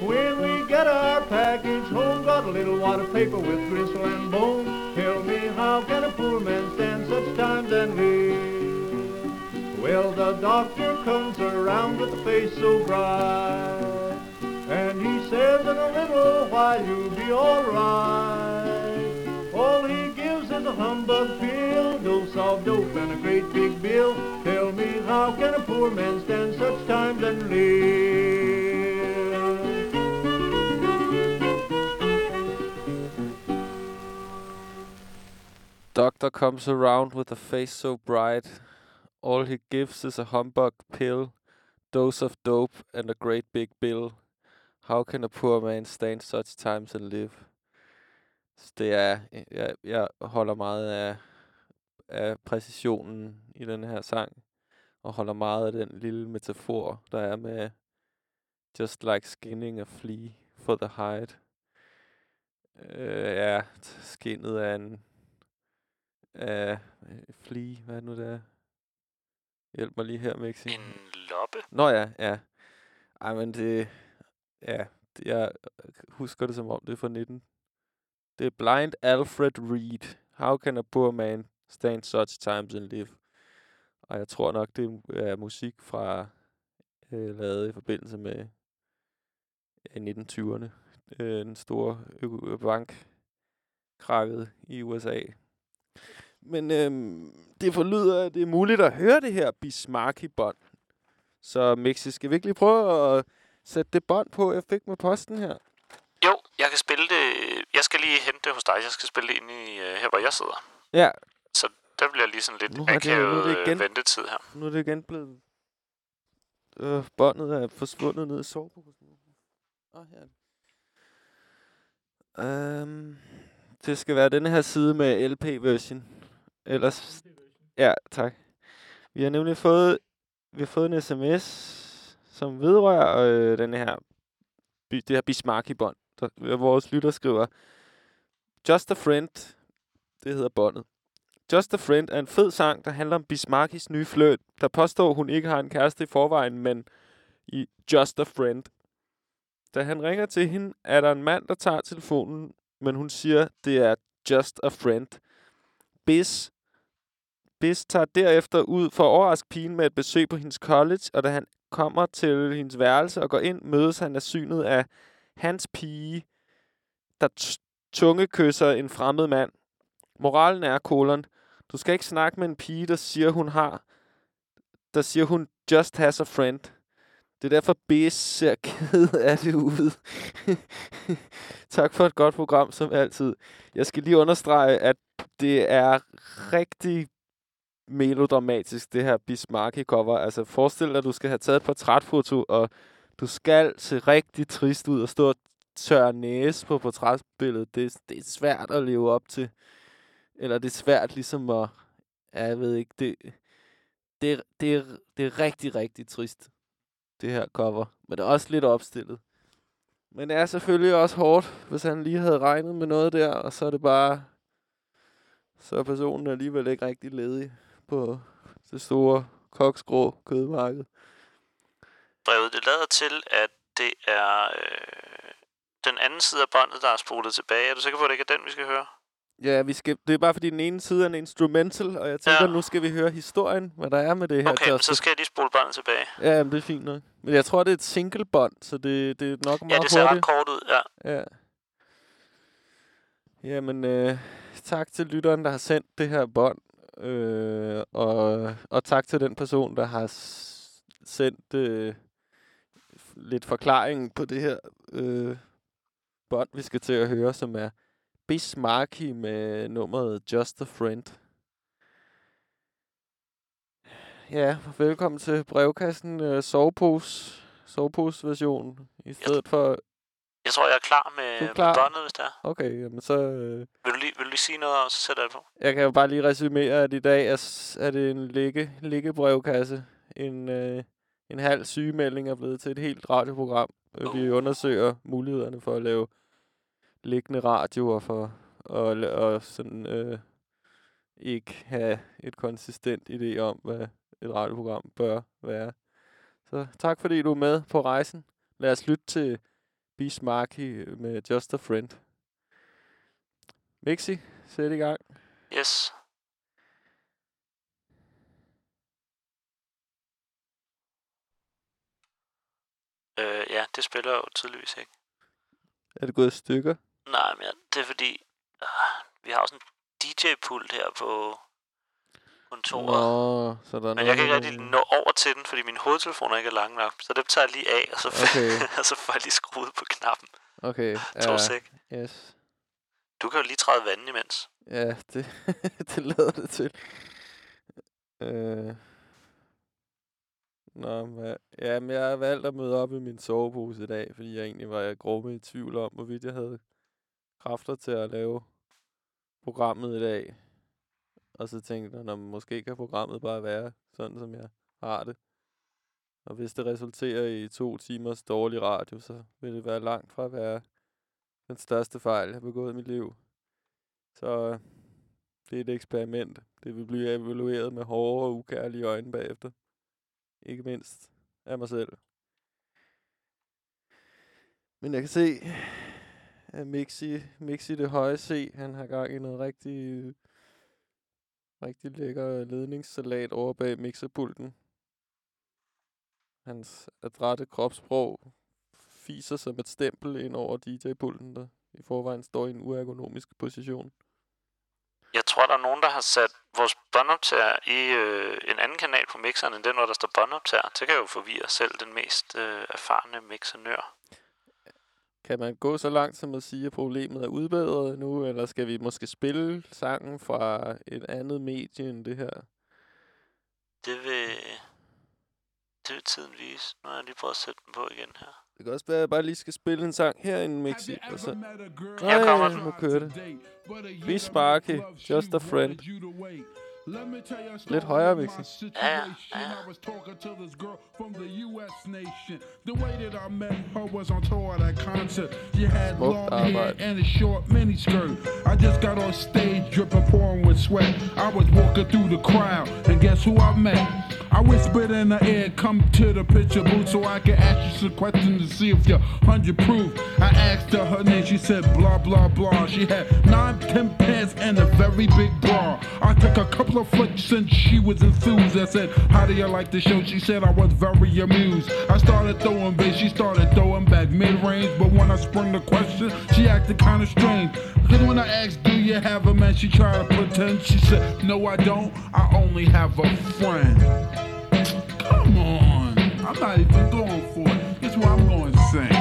When we get our package home, got a little of paper with gristle and bone. Tell me, how can a poor man stand such times and live? Well, the doctor comes around with a face so bright, and he says in a little while you'll be alright. All he gives is a humbug pill, dose of dope and a great big bill. Tell me, how can a poor man stand such times and live? Doctor comes around with a face so bright. All he gives is a humbug pill, dose of dope, and a great big bill. How can a poor man stand such times and live? Så det er, jeg, jeg holder meget af, af præcisionen i den her sang, og holder meget af den lille metafor, der er med just like skinning a flea for the hide. Øh, ja, skinnet af en af øh, flea, hvad er det nu det er? Hjælp mig lige her, Mixi. En loppe? Nå ja, ja. Ej, men det... Ja, jeg husker det som om, det er fra 19. Det er Blind Alfred Reed. How can a poor man stand such times and live? Og jeg tror nok, det er musik fra øh, lavet i forbindelse med øh, 1920'erne. Øh, den store bank krakket i USA. Men øhm, det forlyder, at det er muligt at høre det her Bismarck-bånd. Så Mexi skal vi ikke lige prøve at sætte det bånd på, jeg fik med posten her? Jo, jeg kan spille det... Jeg skal lige hente det hos dig. Jeg skal spille det inde i, øh, her, hvor jeg sidder. Ja, Så der bliver lige sådan lidt Nu har det jo- nu er akavet det igen- ventetid her. nu er det igen blevet... Øh, båndet er forsvundet ned i soveposen. Åh, her er det. Skal være denne her side med LP-version. Ellers... Ja, tak. Vi har nemlig fået, vi har fået en sms, som vedrører øh, den her, det her Bismarcky-bånd. Der, øh, vores lytter skriver, Just a Friend, det hedder båndet. Just a Friend er en fed sang, der handler om Bismarckis nye fløjt, der påstår, hun ikke har en kæreste i forvejen, men i Just a Friend. Da han ringer til hende, er der en mand, der tager telefonen, men hun siger, det er Just a Friend. Bis, Bis tager derefter ud for at overraske pigen med et besøg på hendes college, og da han kommer til hendes værelse og går ind, mødes han af synet af hans pige, der tunge kysser en fremmed mand. Moralen er, kolon, du skal ikke snakke med en pige, der siger, hun har, der siger, hun just has a friend. Det er derfor, B ser <laughs> ked af det ud. <laughs> tak for et godt program, som altid. Jeg skal lige understrege, at det er rigtig melodramatisk, det her Bismarcky-cover. Altså, forestil dig, at du skal have taget et portrætfoto, og du skal se rigtig trist ud og stå og tørre næse på portrætbilledet. Det, det er svært at leve op til. Eller det er svært ligesom at... Ja, jeg ved ikke, det, det, det, er, det er rigtig, rigtig trist, det her cover. Men det er også lidt opstillet. Men det er selvfølgelig også hårdt, hvis han lige havde regnet med noget der, og så er det bare... Så er personen alligevel ikke rigtig ledig på det store koksgrå kødmarked. Brevet det lader til, at det er øh, den anden side af båndet, der er spolet tilbage. Er du sikker på, at det ikke er den, vi skal høre? Ja, vi skal, det er bare fordi den ene side er en instrumental, og jeg tænker, Ja. nu skal vi høre historien, hvad der er med det her. Okay, men så skal jeg lige spole båndet tilbage. Ja, men det er fint nok. Men jeg tror, det er et single bånd, så det, det er nok meget Ja, det ser ret hurtigt. kort ud, ja. Ja. Jamen, øh, tak til lytteren, der har sendt det her bånd. Øh, og, og tak til den person, der har sendt øh, lidt forklaring på det her øh, bånd, vi skal til at høre, som er Bismarcky med nummeret Just a Friend. Ja, velkommen til brevkassen øh, sovepose, sovepose-version, i stedet for Jeg tror, jeg er klar med, med båndet, hvis det er. Okay, jamen så... Øh, Vil du lige, vil du lige sige noget, og så sætter jeg det på? jeg kan jo bare lige resumere, at i dag er, er det en ligge, liggebrevkasse. En, øh, en halv sygemelding er blevet til et helt radioprogram. Oh. Vi undersøger mulighederne for at lave liggende radioer for og, og sådan øh, ikke have et konsistent idé om, hvad et radioprogram bør være. Så tak fordi du er med på rejsen. Lad os lytte til Bismarcky øh, med Just a Friend. Mixi, sæt i gang. Yes. Øh, ja, det spiller jo tydeligvis ikke. Er det gået i stykker? Nej, men ja, det er fordi, øh, vi har også en DJ-pult her på kontoret. Nå, så der er Men jeg kan ikke rigtig nå over til den, fordi min hovedtelefon ikke er lang nok. Så det tager jeg lige af, og så, Okay. <laughs> og så får jeg lige skruet på knappen. Okay, <laughs> To ja, sek. yes. Du kan jo lige træde vandet imens. Ja, <laughs> det, det lader det til. Øh. Nå, ja, men jeg har valgt at møde op i min sovepose i dag, fordi jeg egentlig var grumme i tvivl om, hvorvidt jeg havde kræfter til at lave programmet i dag. Og så tænkte jeg, "Nå, måske kan programmet bare være sådan, som jeg har det. Og hvis det resulterer i to timers dårlig radio, så vil det være langt fra at være den største fejl, jeg har begået i mit liv. Så øh, det er et eksperiment. Det vil blive evalueret med hårde og ukærlige øjne bagefter. Ikke mindst af mig selv. Men jeg kan se, at Mixi, Mixi det høje C, han har gang i noget rigtig, rigtig lækker ledningssalat over bag mixerpulten. Hans adrette kropssprog fiser som et stempel ind over DJ-pulten, der i forvejen står i en uergonomisk position. Jeg tror, der er nogen, der har sat vores båndoptager i øh, en anden kanal på mixeren, end den, hvor der står båndoptager. Det kan jo forvirre selv den mest øh, erfarne mixernør. Kan man gå så langt som at sige, at problemet er udbedret nu, eller skal vi måske spille sangen fra et andet medie end det her? Det vil... Det vil tiden vise. Nu har jeg lige prøvet at sætte den på igen her. Det kan også være, at jeg bare lige skal spille en sang herinde, Mixi. Og så... Her kommer Nej, den. nu kører det. Be Sparky, Just a Friend. Lidt højere, Mixi. Ja, ja, ja. I was talking to this girl from the U.S. nation. The way that I met her was on tour at that concert. She had Smukt long hair arbejde. and a short miniskirt. I just got on stage dripping, pouring with sweat. I was walking through the crowd, and guess who I met? I whispered in her ear, come to the picture booth so I can ask you some questions to see if you're 100 proof. I asked her her name, she said blah, blah, blah. She had nine, ten pants and a very big bra. I took a couple of flicks and she was enthused. I said, how do you like the show? She said I was very amused. I started throwing bass, she started throwing back mid-range. But when I sprung the question, she acted kind of strange. Cause when I asked, do you have a man? She tried to pretend. She said, no, I don't. I only have a friend. Come on. I'm not even going for it. Is what I'm going to sing.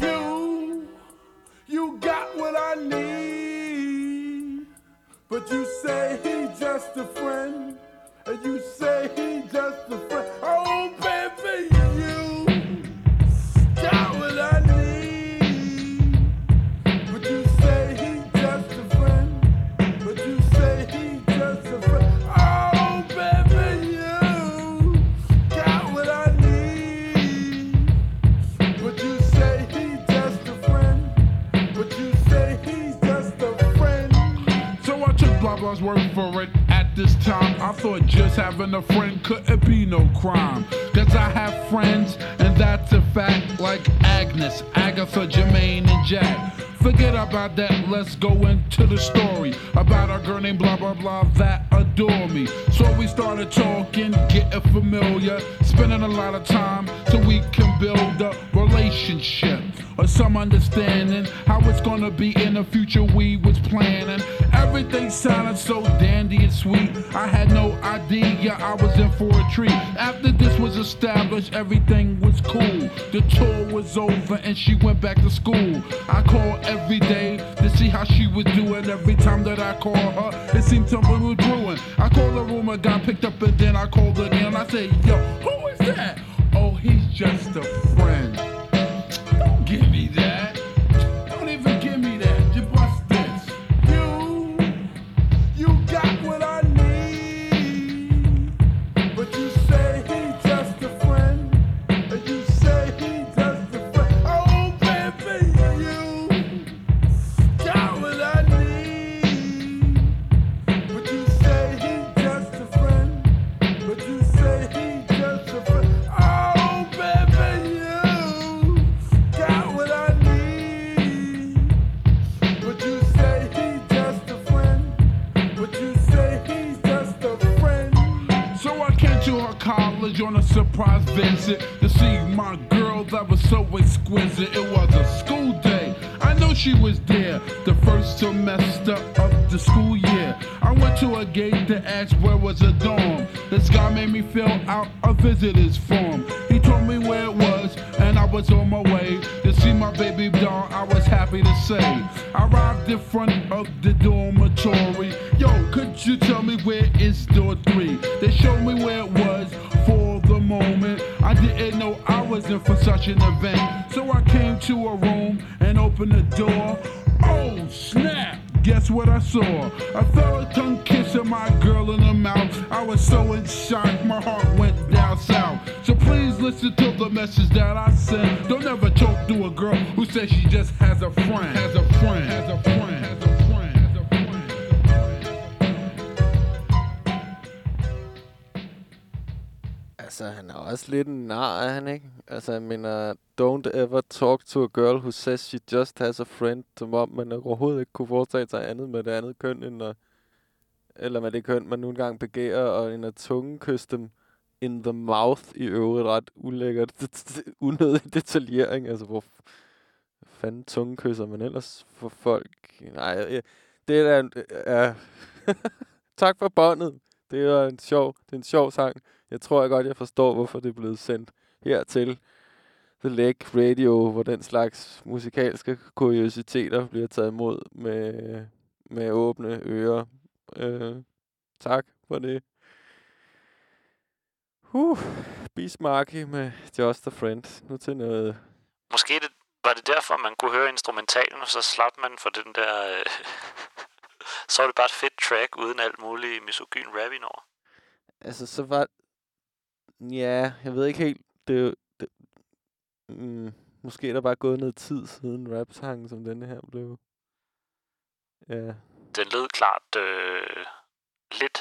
You, you got what I need. But you say he's just a friend. And you say he's just a friend. Took blah for it. At this time, I thought just having a friend couldn't be no crime. Cause I have friends, and that's a fact, like Agnes, Agatha, Jermaine, and Jack. Forget about that, let's go into the story about a girl named blah blah blah that adore me. So we started talking, getting familiar, spending a lot of time so we can build a relationship or some understanding how it's gonna be in the future we was planning. Everything sounded so dandy and sweet. I had no idea I was in for a treat. After this was established, everything was cool. The tour was over and she went back to school. I called every day to see how she was doing. Every time that I called her, it seemed something was brewing. I called the room, and got picked up, and then I called again. I said, Yo, who is that? Oh, he's just a friend. Give me that. College on a surprise visit to see my girl that was so exquisite. It was a school day. I know she was there the first semester of the school year. I went to a gate to ask where was a dorm. This guy made me fill out a visitor's form. He told me where it was, and I was on my way to see my baby doll. I was happy to say. I arrived in front of the dormitory. Yo, could you tell me where is door three? They showed me where it was moment. I didn't know I was in for such an event. So I came to a room and opened the door. Oh, snap! Guess what I saw? I felt a tongue kissing my girl in the mouth. I was so in shock, my heart went down south. So please listen to the message that I sent. Don't ever talk to a girl who says she just has a friend. Has a friend. Has a friend. Has a friend. Altså, han er også lidt en nar, er han ikke? Altså, jeg mener, don't ever talk to a girl who says she just has a friend, som om man overhovedet ikke kunne foretage sig andet med det andet køn, end at, eller med det køn, man nu engang begærer, og end at tungekysse dem in the mouth i øvrigt ret ulækkert. <laughs> Unødig detaljering, altså, hvor f- fanden tungekysser man ellers for folk? Nej, jeg- det er da en- ja. tak for båndet. Det er en sjov, det er en sjov sang. Jeg tror jeg godt, jeg forstår, hvorfor det er blevet sendt hertil. The Leg Radio, hvor den slags musikalske kuriositeter bliver taget imod med, med åbne ører. Øh, tak for det. Uh, Bismarcky med Just a Friend. Nu til noget... Måske det, var det derfor, man kunne høre instrumentalen, og så slap man for den der... Øh, <laughs> så var det bare et fedt track, uden alt muligt misogyn rap indover. Altså, så var... Ja, jeg ved ikke helt... Det, det, mm, måske er der bare gået noget tid siden rap-sangen, som denne her blev. Ja. Den lød klart øh, lidt,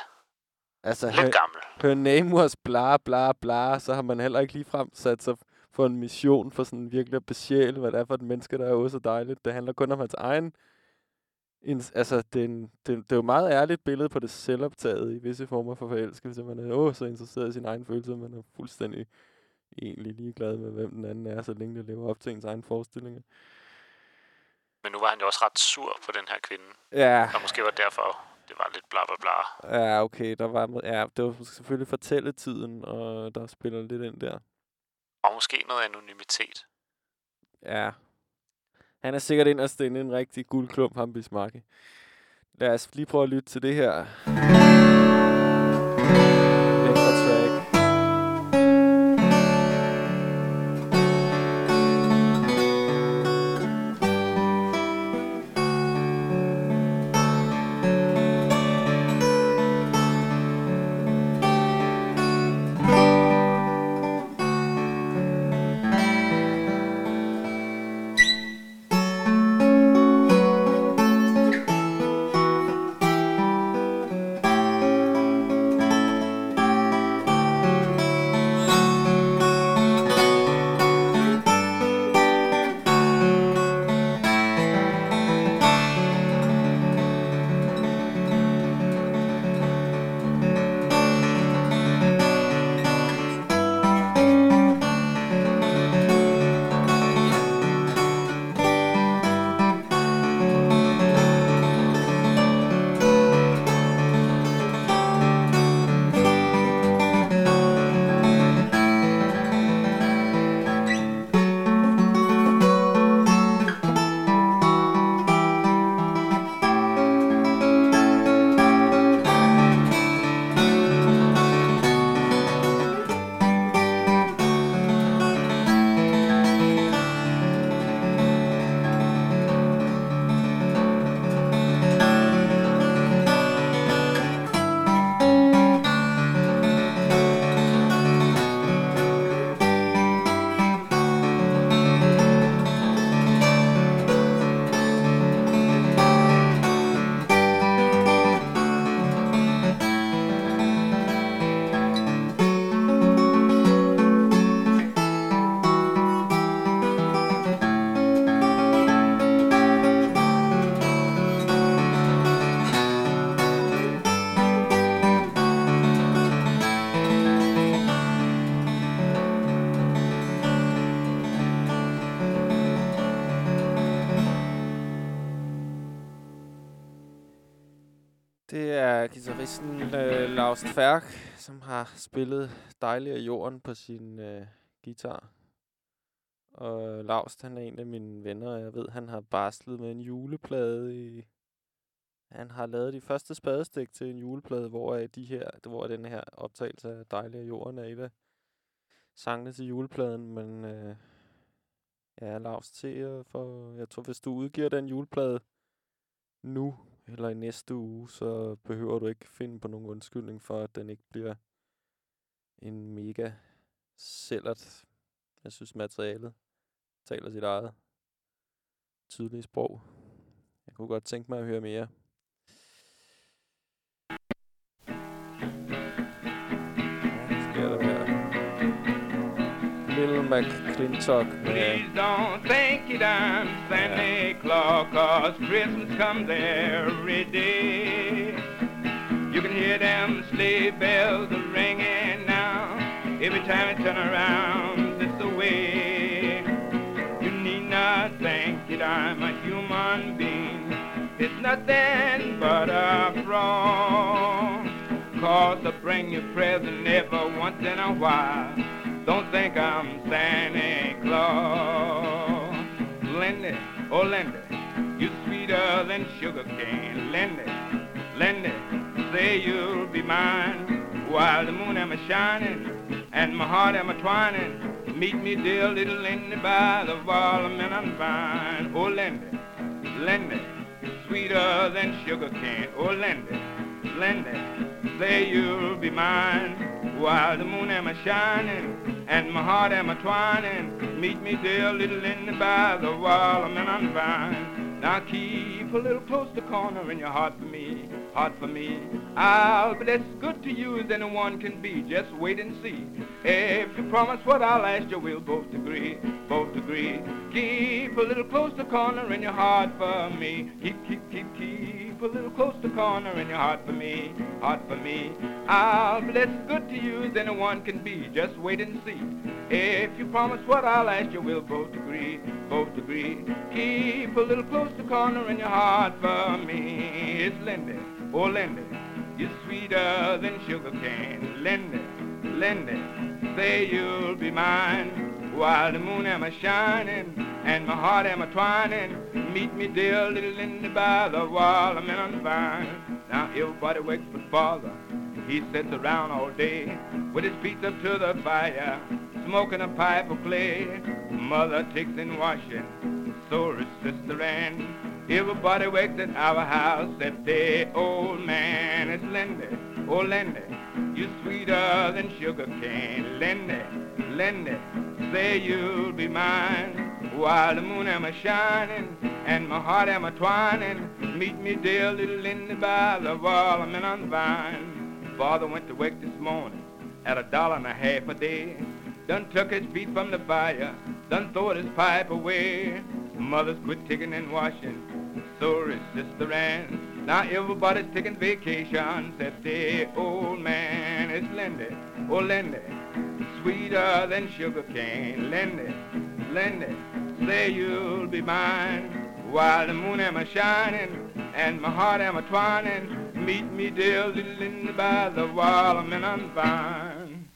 Altså, lidt her, gammel. her name was bla bla bla, så har man heller ikke ligefrem sat sig for en mission for sådan virkelig at besjæle, hvad det er for et menneske, der er også så dejligt. Det handler kun om hans egen... Ins- altså, det er, en, det, det er jo et meget ærligt billede på det selvoptaget i visse former for forelskelse. Man er åh, så interesseret i sin egen følelse, man er fuldstændig egentlig ligeglad med, hvem den anden er, så længe det lever op til ens egen forestillinger. Men nu var han jo også ret sur på den her kvinde. Ja, Og måske var derfor, det var lidt bla bla bla. ja okay, der var, ja, det var selvfølgelig fortælletiden, og der spiller lidt ind der. Og måske noget anonymitet. Ja. Han er sikkert inderst inde en rigtig guldklump, ham Bismarck. Lad os lige prøve at lytte til det her. Guitaristen øh, Lars Færk, som har spillet Dejlig af jorden på sin øh, guitar. Og Lars, han er en af mine venner, og jeg ved, han har barslet med en juleplade i... Han har lavet de første spadestik til en juleplade, hvor er de her, hvor er den her optagelse af Dejlig af jorden er et af sangene til julepladen, men øh, ja, Lars til for, jeg tror, hvis du udgiver den juleplade nu, eller i næste uge, så behøver du ikke finde på nogen undskyldning for, at den ikke bliver en mega sællert. Jeg synes, materialet taler sit eget tydelige sprog. Jeg kunne godt tænke mig at høre mere. Little McClintock med Please don't think it I'm Santa Claus, cause Christmas comes every day. You can hear them sleigh bells ringing now. Every time you turn around, it's the way. You need not think that I'm a human being. It's nothing but a fraud. Cause I bring you present every once in a while. Don't think I'm Santa Claus. Lindy, oh Lindy, you're sweeter than sugar cane. Lindy, Lindy, say you'll be mine while the moon am a shining and my heart am a twining. Meet me, dear little Lindy, by the men vine. Oh Lindy, Lindy, sweeter than sugar cane. Oh Lindy, Lindy, say you'll be mine while the moon am a shining and my heart am a twining. Meet me, dear little Lindy, by the wall of men vine. Now keep a little close to corner in your heart for me, heart for me. I'll be as good to you as anyone can be. Just wait and see. If you promise what I'll ask you, we'll both agree, both agree. Keep a little close to corner in your heart for me. Keep, keep, keep, keep a little close to corner in your heart for me, heart for me. I'll be as good to you as anyone can be. Just wait and see. If you promise what I'll ask you, we'll both agree, both agree. Keep a little close to corner in your heart for me. It's Lindy, oh Lindy, you're sweeter than sugar cane. Lindy, Lindy, say you'll be mine while the moon am a shining and my heart am a twining. Meet me, dear little Lindy, by the wall of men vine. Now everybody wakes but father. He sits around all day with his feet up to the fire, smoking a pipe of clay. Mother takes in washing, so is sister Ann. Everybody wakes at our house except the old man. It's Lindy, oh Lindy, you're sweeter than sugar cane. Lindy, Lindy, say you'll be mine while the moon am a shining and my heart am a twining. Meet me, dear little Lindy, by the wall of men on the vine. Father went to work this morning at a dollar and a half a day. Done took his feet from the fire, done throwed his pipe away. Mother's quit taking and washing, so is Sister Ann. Now everybody's taking vacation, except the old man. It's Lindy, oh Lindy, sweeter than sugar cane. Lindy, Lindy, say you'll be mine while the moon am a shining and my heart am a twining. Meet me, dear little Lindy, by the wall of men unfine. vine.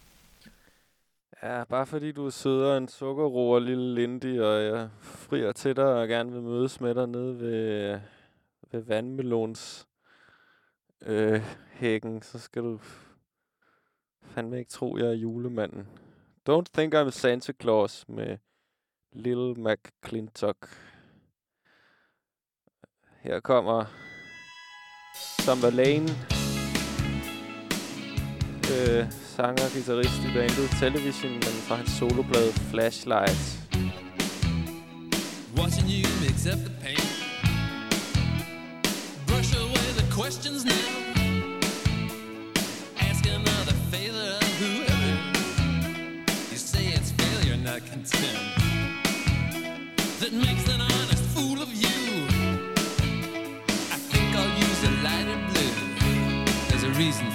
Ja, bare fordi du er sødere end sukkerroer, lille Lindy, og jeg frier til dig og gerne vil mødes med dig nede ved, ved vandmelons øh, hækken, så skal du fandme ikke tro, jeg er julemanden. Don't think I'm Santa Claus med Lil McClintock. Her kommer Summerlane, øh, sanger og guitarist i bandet Television, men fra hans soloplade Flashlight. Watching you mix up the paint. Brush away the questions now. Failure. That makes an honest fool of you. I think I'll use a lighter blue. There's a reason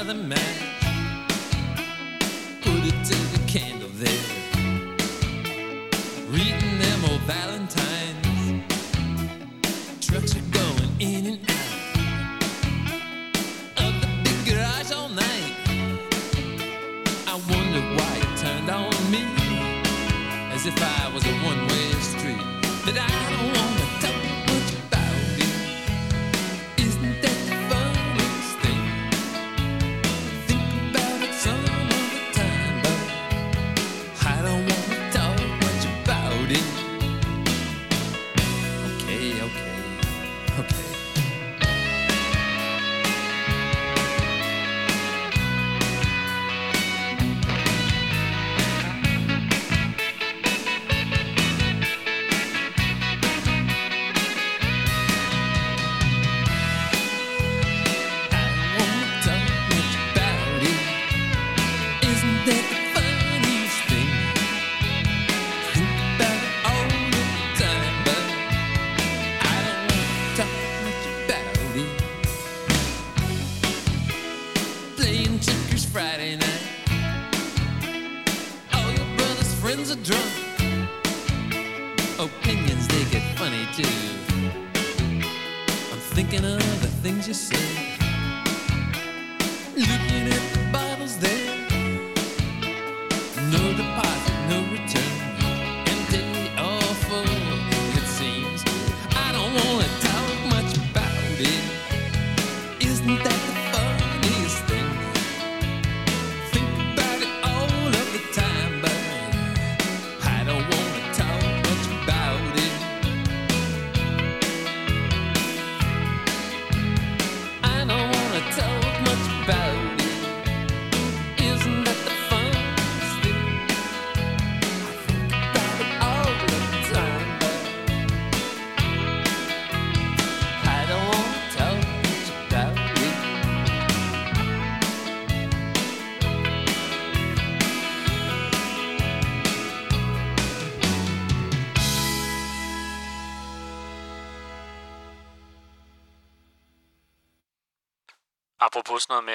another match. Put it to the candle there. Reading them old Valentines. Trucks are going in and out of the big garage all night. I wonder why it turned on me as if I was a one-way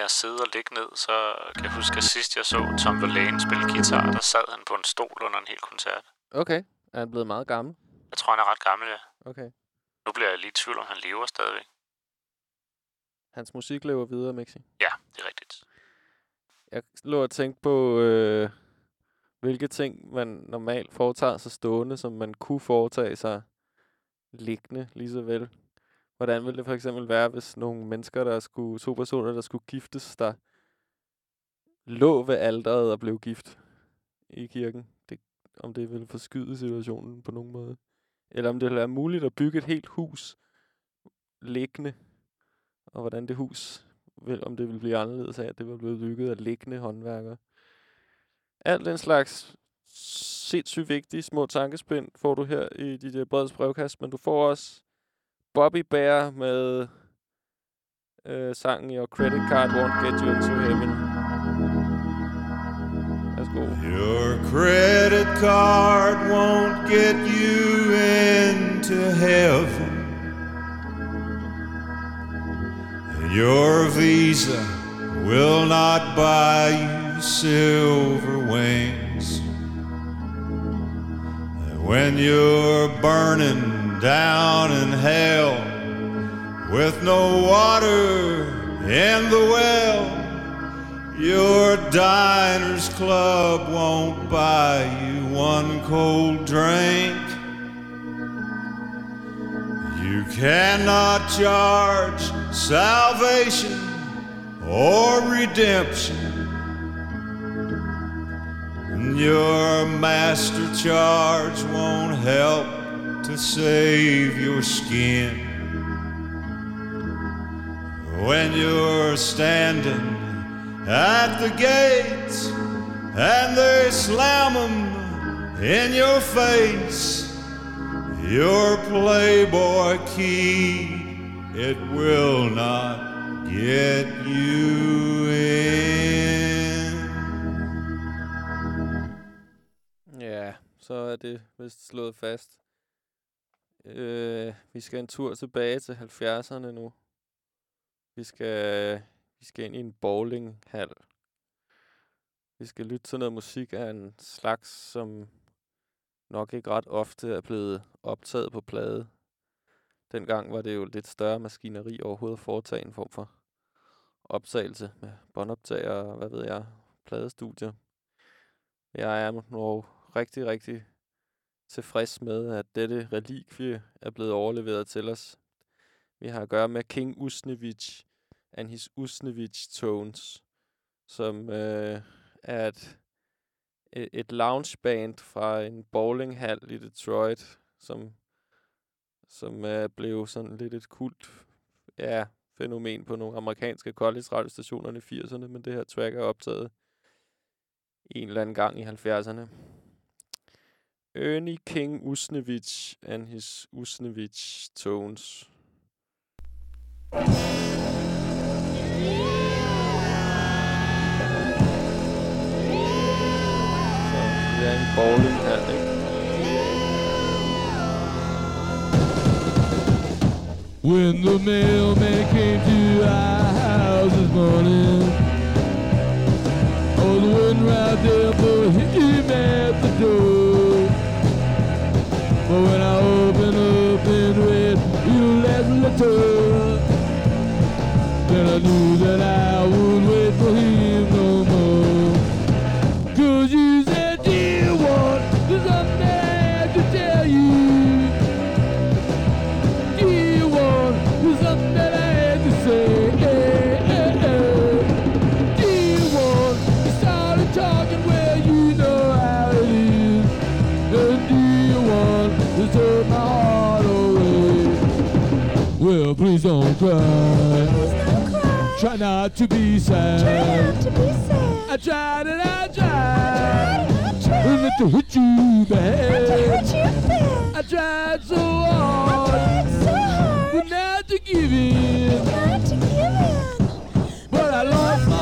at sidde og ligge ned, så kan jeg huske, at sidst jeg så Tom Verlaine spille guitar, der sad han på en stol under en hel koncert. Okay. Er han blevet meget gammel? Jeg tror, han er ret gammel, ja. Okay. Nu bliver jeg lige i tvivl, om han lever stadigvæk. Hans musik lever videre, Mixi. Ja, det er rigtigt. Jeg lå og tænkte på, øh, hvilke ting man normalt foretager sig stående, som man kunne foretage sig liggende lige så vel. Hvordan ville det for eksempel være, hvis nogle mennesker, der skulle, to personer, der skulle giftes, der lå ved alderet og blev gift i kirken? Det, om det ville forskyde situationen på nogen måde. Eller om det ville være muligt at bygge et helt hus liggende, og hvordan det hus, vil, om det ville blive anderledes af, at det var blevet bygget af liggende håndværkere. Alt den slags sindssygt vigtige små tankespind får du her i dit øh, breds brevkast, men du får også Bobby Bear med øh, sangen Your Credit Card Won't Get You Into Heaven. Værsgo. Your credit card won't get you into heaven. And your visa will not buy you silver wings. And when you're burning down in hell with no water in the well, your diner's club won't buy you one cold drink. You cannot charge salvation or redemption. And your master charge won't help to save your skin. When you're standing at the gates and they slam them in your face. Your Playboy key, it will not get you in. Ja, så er det vist slået fast. Øh, vi skal en tur tilbage til 70'erne nu. Vi skal, vi skal ind i en bowlinghal. Vi skal lytte til noget musik af en slags, som nok ikke ret ofte er blevet optaget på plade. Dengang var det jo lidt større maskineri overhovedet at foretage en form for optagelse med båndoptager og hvad ved jeg, pladestudier. Jeg er nu rigtig, rigtig tilfreds med, at dette relikvie er blevet overleveret til os. Vi har at gøre med King Usnevich and his Usnevich Tones, som øh, er et, et, loungeband fra en bowlinghal i Detroit, som, som øh, blev sådan lidt et kult ja, fænomen på nogle amerikanske college radiostationer i 80'erne, men det her track er optaget en eller anden gang i 70'erne. Ernie King Usnevich and his Usnevich Tones. Bowling her, ikke? When the mailman came to our house this morning, oh, cry. battle. Then I knew that I would. Try not to be sad. I tried and I tried. Not to hurt you bad. I tried so hard. But not to give in. But I lost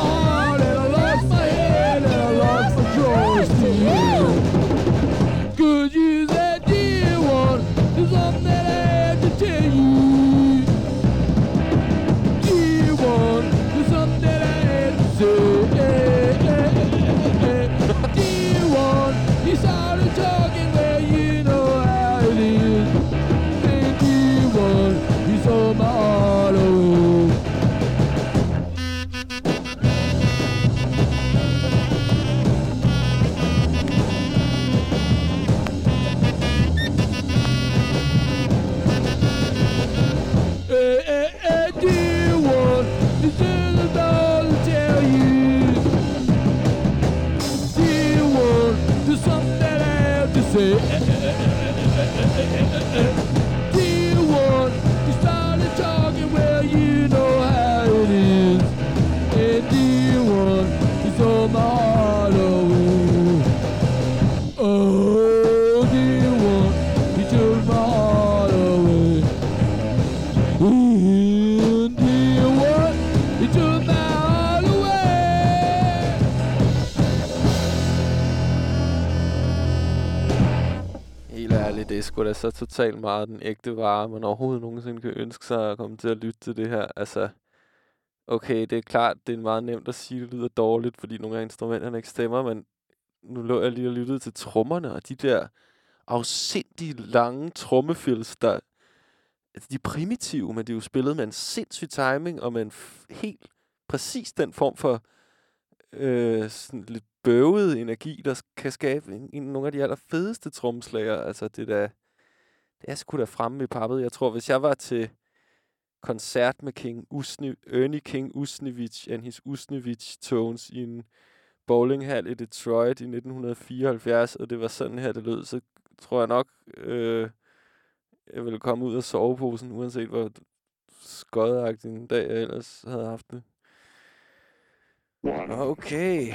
sgu da så totalt meget den ægte vare, man overhovedet nogensinde kan ønske sig at komme til at lytte til det her. Altså, okay, det er klart, det er meget nemt at sige, det lyder dårligt, fordi nogle af instrumenterne ikke stemmer, men nu lå jeg lige og lyttede til trommerne, og de der afsindige lange trommefills, der altså, de er primitive, men de er jo spillet med en sindssyg timing, og med en helt præcis den form for øh, sådan lidt bøvet energi, der kan skabe en, en, nogle af de allerfedeste tromslager. Altså, det der, det er sgu da fremme i pappet. Jeg tror, hvis jeg var til koncert med King Usni, Ernie King Usnevich and his Usnevich Tones i en bowlinghal i Detroit i 1974, og det var sådan her, det lød, så tror jeg nok, øh, jeg ville komme ud af soveposen, uanset hvor skodagtig en dag jeg ellers havde haft det. Okay.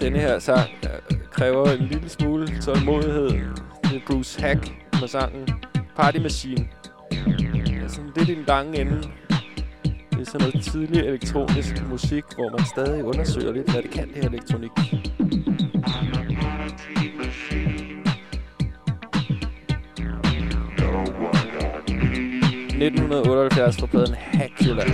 Denne her sang øh, kræver en lille smule tålmodighed. Det er Bruce Hack med sangen Party Machine. Det er sådan lidt i den lange ende. Det er sådan noget tidlig elektronisk musik, hvor man stadig undersøger lidt, hvad det kan, det her elektronik. I 1978 fra pladen Hackula.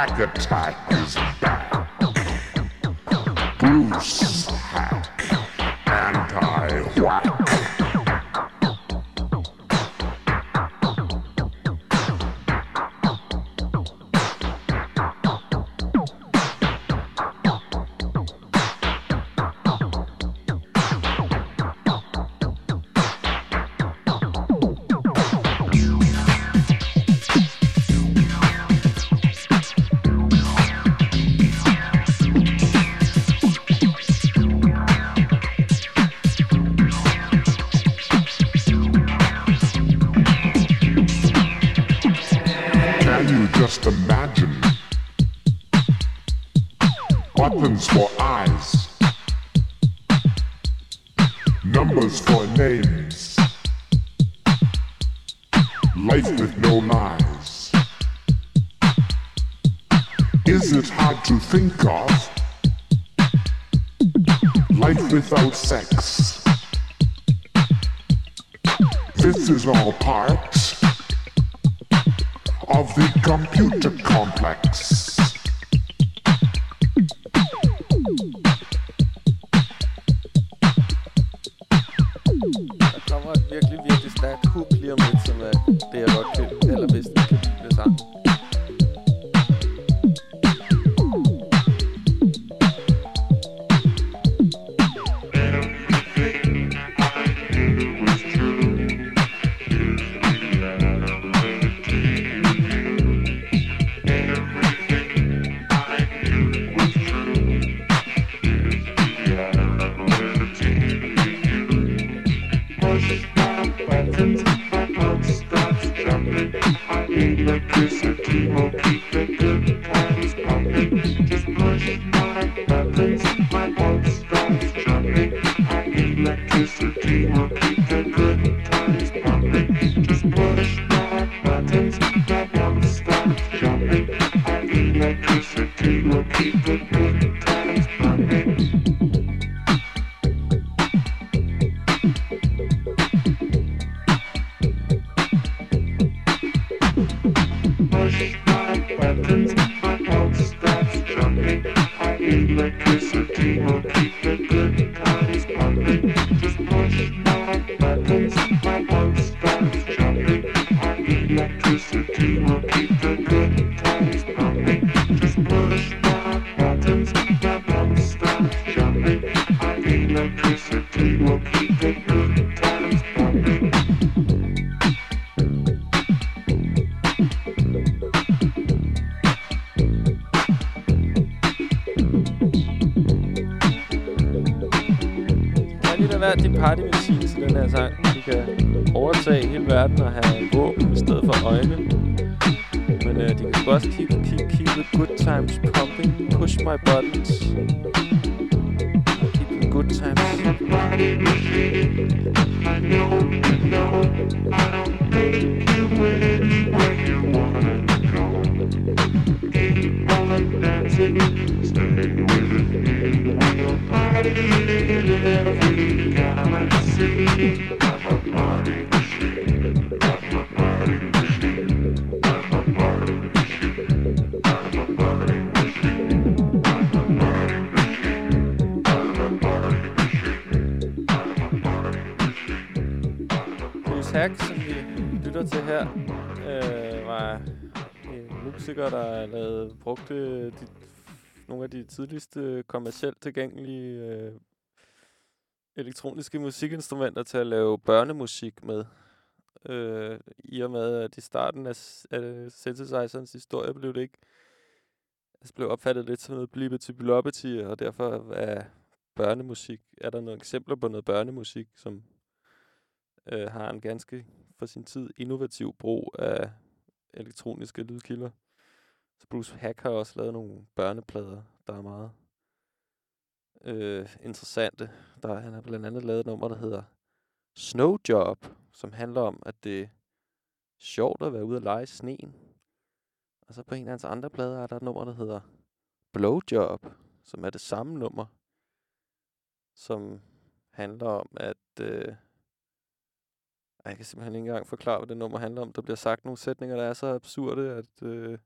Hack Attack is back. Bruce Attack, som vi lytter til her, øh, var en musiker, der lavede, brugte øh, de, nogle af de tidligste kommercielt tilgængelige øh, elektroniske musikinstrumenter til at lave børnemusik med. Øh, I og med, at i starten af, af synthesizerens historie blev det ikke altså blev opfattet lidt som noget blippet bloppety, og derfor er børnemusik, er der nogle eksempler på noget børnemusik, som øh, har en ganske for sin tid innovativ brug af elektroniske lydkilder. Så Bruce Hack har også lavet nogle børneplader, der er meget øh, interessante. Der, han har blandt andet lavet et nummer, der hedder Snow Job, som handler om, at det er sjovt at være ude og lege i sneen. Og så på en af hans andre plader er der et nummer, der hedder Blowjob, som er det samme nummer, som handler om, at... Øh, jeg kan simpelthen ikke engang forklare, hvad det nummer handler om. Der bliver sagt nogle sætninger, der er så absurde, at øh,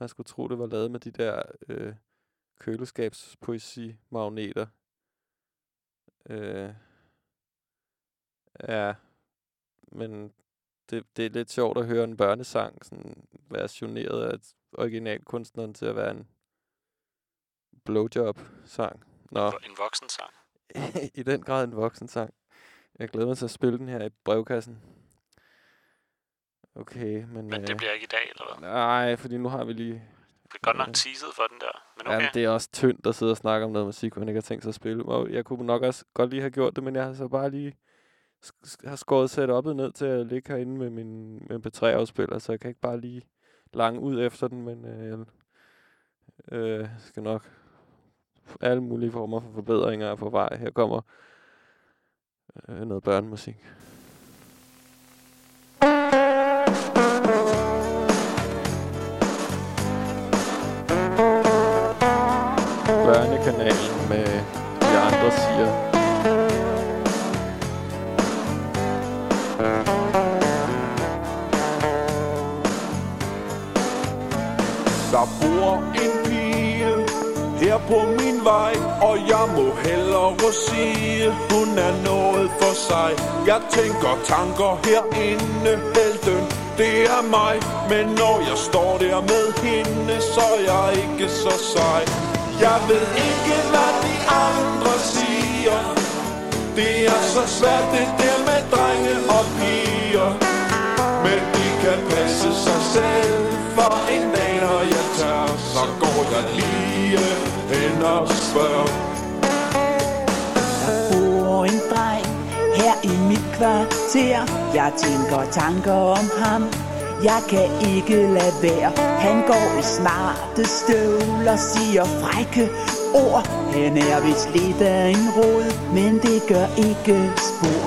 man skulle tro, det var lavet med de der øh, køleskabspoesi-magneter. Øh, ja, men det, det er lidt sjovt at høre en børnesang sådan versioneret af originalkunstneren til at være en blowjob-sang. Nå, En voksen sang. <laughs> i den grad en voksen sang. Jeg glæder mig til at spille den her i brevkassen. Okay, men... Men det øh, bliver ikke i dag, eller hvad? Nej, fordi nu har vi lige... Det er godt nok teaset for den der. Men okay. Ja, det er også tyndt at sidde og snakke om noget musik, man ikke har tænkt sig at spille. Og jeg kunne nok også godt lige have gjort det, men jeg har så bare lige har skåret setup'et ned til at ligge herinde med min MP3-afspiller, så jeg kan ikke bare lige lange ud efter den, men øh, jeg øh, skal nok alle mulige former for forbedringer er på vej. Her kommer øh, noget børnemusik. Børnekanalen med de andre siger. Der bor en pige her på min vej Og jeg må hellere sige, er noget for sig. Jeg tænker tanker herinde, helten, det er mig. Men når jeg står der med hende, så er jeg ikke så sej. Jeg ved ikke, hvad de andre siger. Det er så svært, det der med drenge og piger. Men de kan passe sig selv. For en dag når jeg tager Så går jeg lige hen og spørger går en dreng her i mit kvarter. Jeg tænker tanker om ham. Jeg kan ikke lade være. Han går i smarte støvler, siger frække ord. Han er vist lidt af en rod, men det gør ikke spor.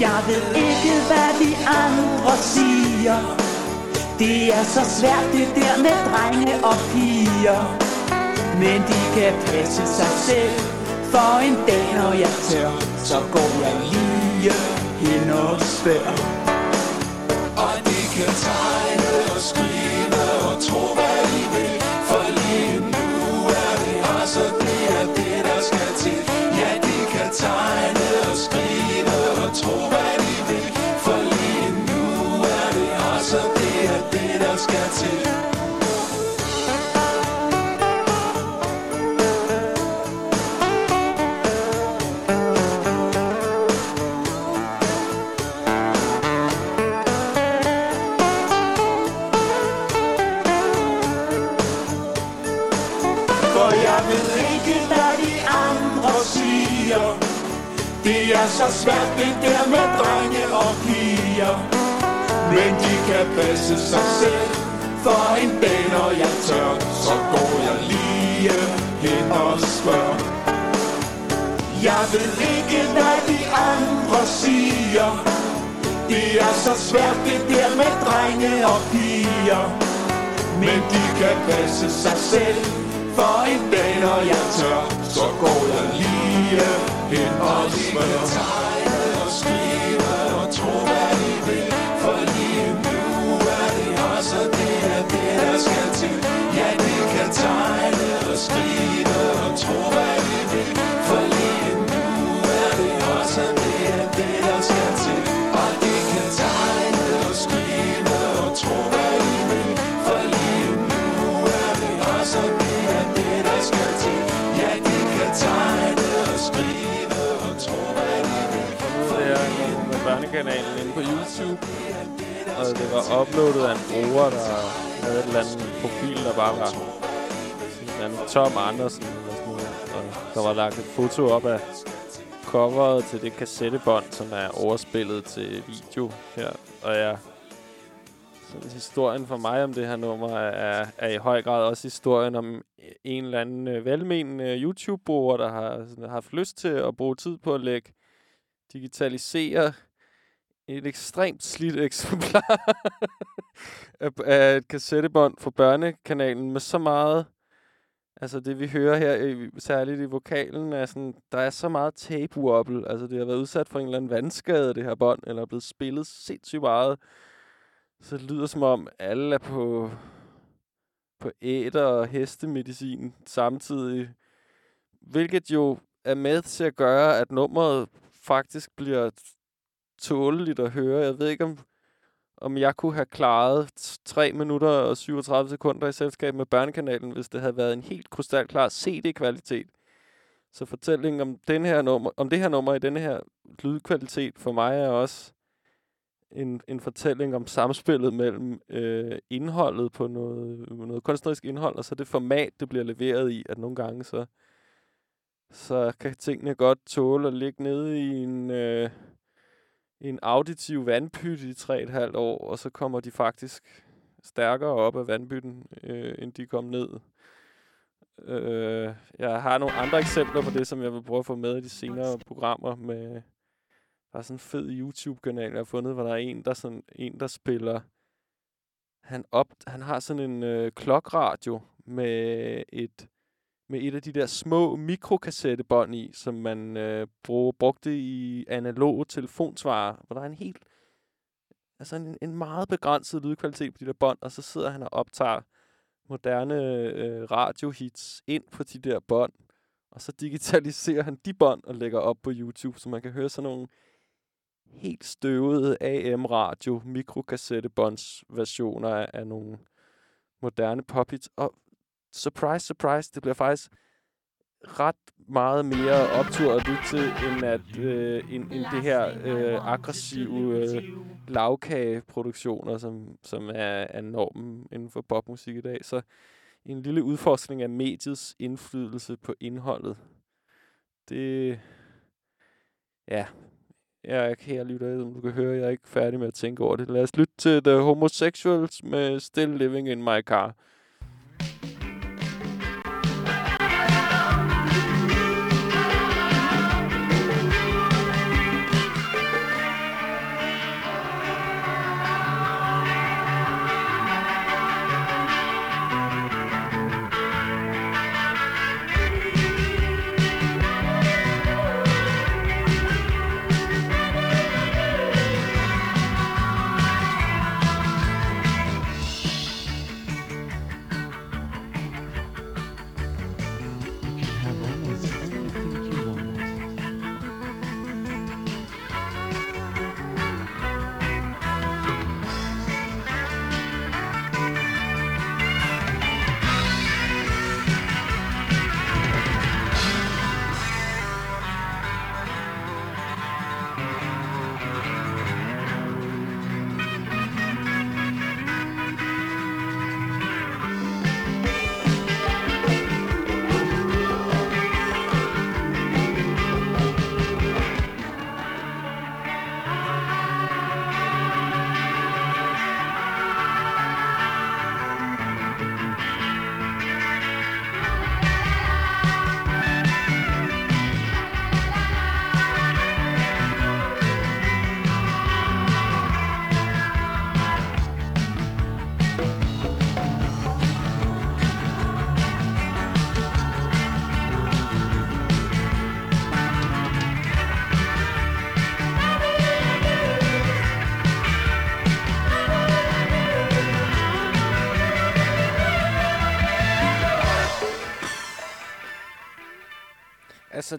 Jeg ved ikke, hvad de andre siger. Det er så svært det der med drenge og piger. Men de kan passe sig selv for en dag når jeg tør Så går jeg lige hen og spørger Og de kan tegne og skrive Og tro hvad de vil. For lige nu er det altså Det er det der skal til. Ja de kan tegne og skrive Og tro hvad de vil. For lige nu er det altså Det er det der skal til. Så svært det der med drenge og piger. Men de kan passe sig selv For en dag når jeg tør Så går jeg lige hen og spørger. Jeg ved ikke, hvad de andre siger. Det er så svært det der med drenge og piger. Men de kan passe sig selv For en dag når jeg tør Så går jeg lige hen og smør. tegne og skrive Og tro hvad I vil For lige nu er det os, og Det er det der skal til Ja det kan tegne kanalen inde på YouTube. Og det var uploadet af en bruger, der havde et eller andet profil, der bare var sådan en eller anden Tom Andersen eller sådan noget. Og der var lagt et foto op af coveret til det kassettebånd, som er overspillet til video her. Og jeg sådan, historien for mig om det her nummer er, er i høj grad også historien om en eller anden øh, velmenende YouTube-bruger, der har sådan, haft lyst til at bruge tid på at lægge digitalisere et ekstremt slidt eksemplar <laughs> af, af et kassettebånd fra børnekanalen med så meget... Altså det vi hører her, særligt i vokalen, er sådan, der er så meget tape-wobble. Altså det har været udsat for en eller anden vandskade, det her bånd, eller er blevet spillet sindssygt meget. Så det lyder som om alle er på, på æder og hestemedicin samtidig. Hvilket jo er med til at gøre, at nummeret faktisk bliver tåleligt at høre. Jeg ved ikke, om, om jeg kunne have klaret 3 minutter og 37 sekunder i selskab med børnekanalen, hvis det havde været en helt krystalklar CD-kvalitet. Så fortællingen om, den her nummer, om det her nummer i denne her lydkvalitet for mig er også en, en fortælling om samspillet mellem øh, indholdet på noget, noget kunstnerisk indhold, og så det format, det bliver leveret i, at nogle gange så, så kan tingene godt tåle at ligge nede i en, øh, en auditiv vandpyt i tre et halvt år, og så kommer de faktisk stærkere op af vandpytten, øh, end de kom ned. Øh, jeg har nogle andre eksempler på det, som jeg vil prøve at få med i de senere programmer med der er sådan en fed YouTube-kanal, jeg har fundet, hvor der er en, der, sådan, en, der spiller... Han, op, han har sådan en øh, klokradio med et, med et af de der små mikrokassettebånd i, som man øh, brug, brugte i analoge telefonsvarer, hvor der er en helt... Altså en, en meget begrænset lydkvalitet på de der bånd, og så sidder han og optager moderne øh, radiohits ind på de der bånd, og så digitaliserer han de bånd og lægger op på YouTube, så man kan høre sådan nogle helt støvede AM-radio, mikrokassettebånds versioner af, af nogle moderne pophits. Og surprise, surprise, det bliver faktisk ret meget mere optur at lytte til, end, at, øh, end, end det her øh, aggressive øh, lavkageproduktioner, som, som er, er normen inden for popmusik i dag. Så en lille udforskning af mediets indflydelse på indholdet. Det... Ja, jeg er kære lytter, som du kan høre, jeg er ikke færdig med at tænke over det. Lad os lytte til The Homosexuals med Still Living in My Car.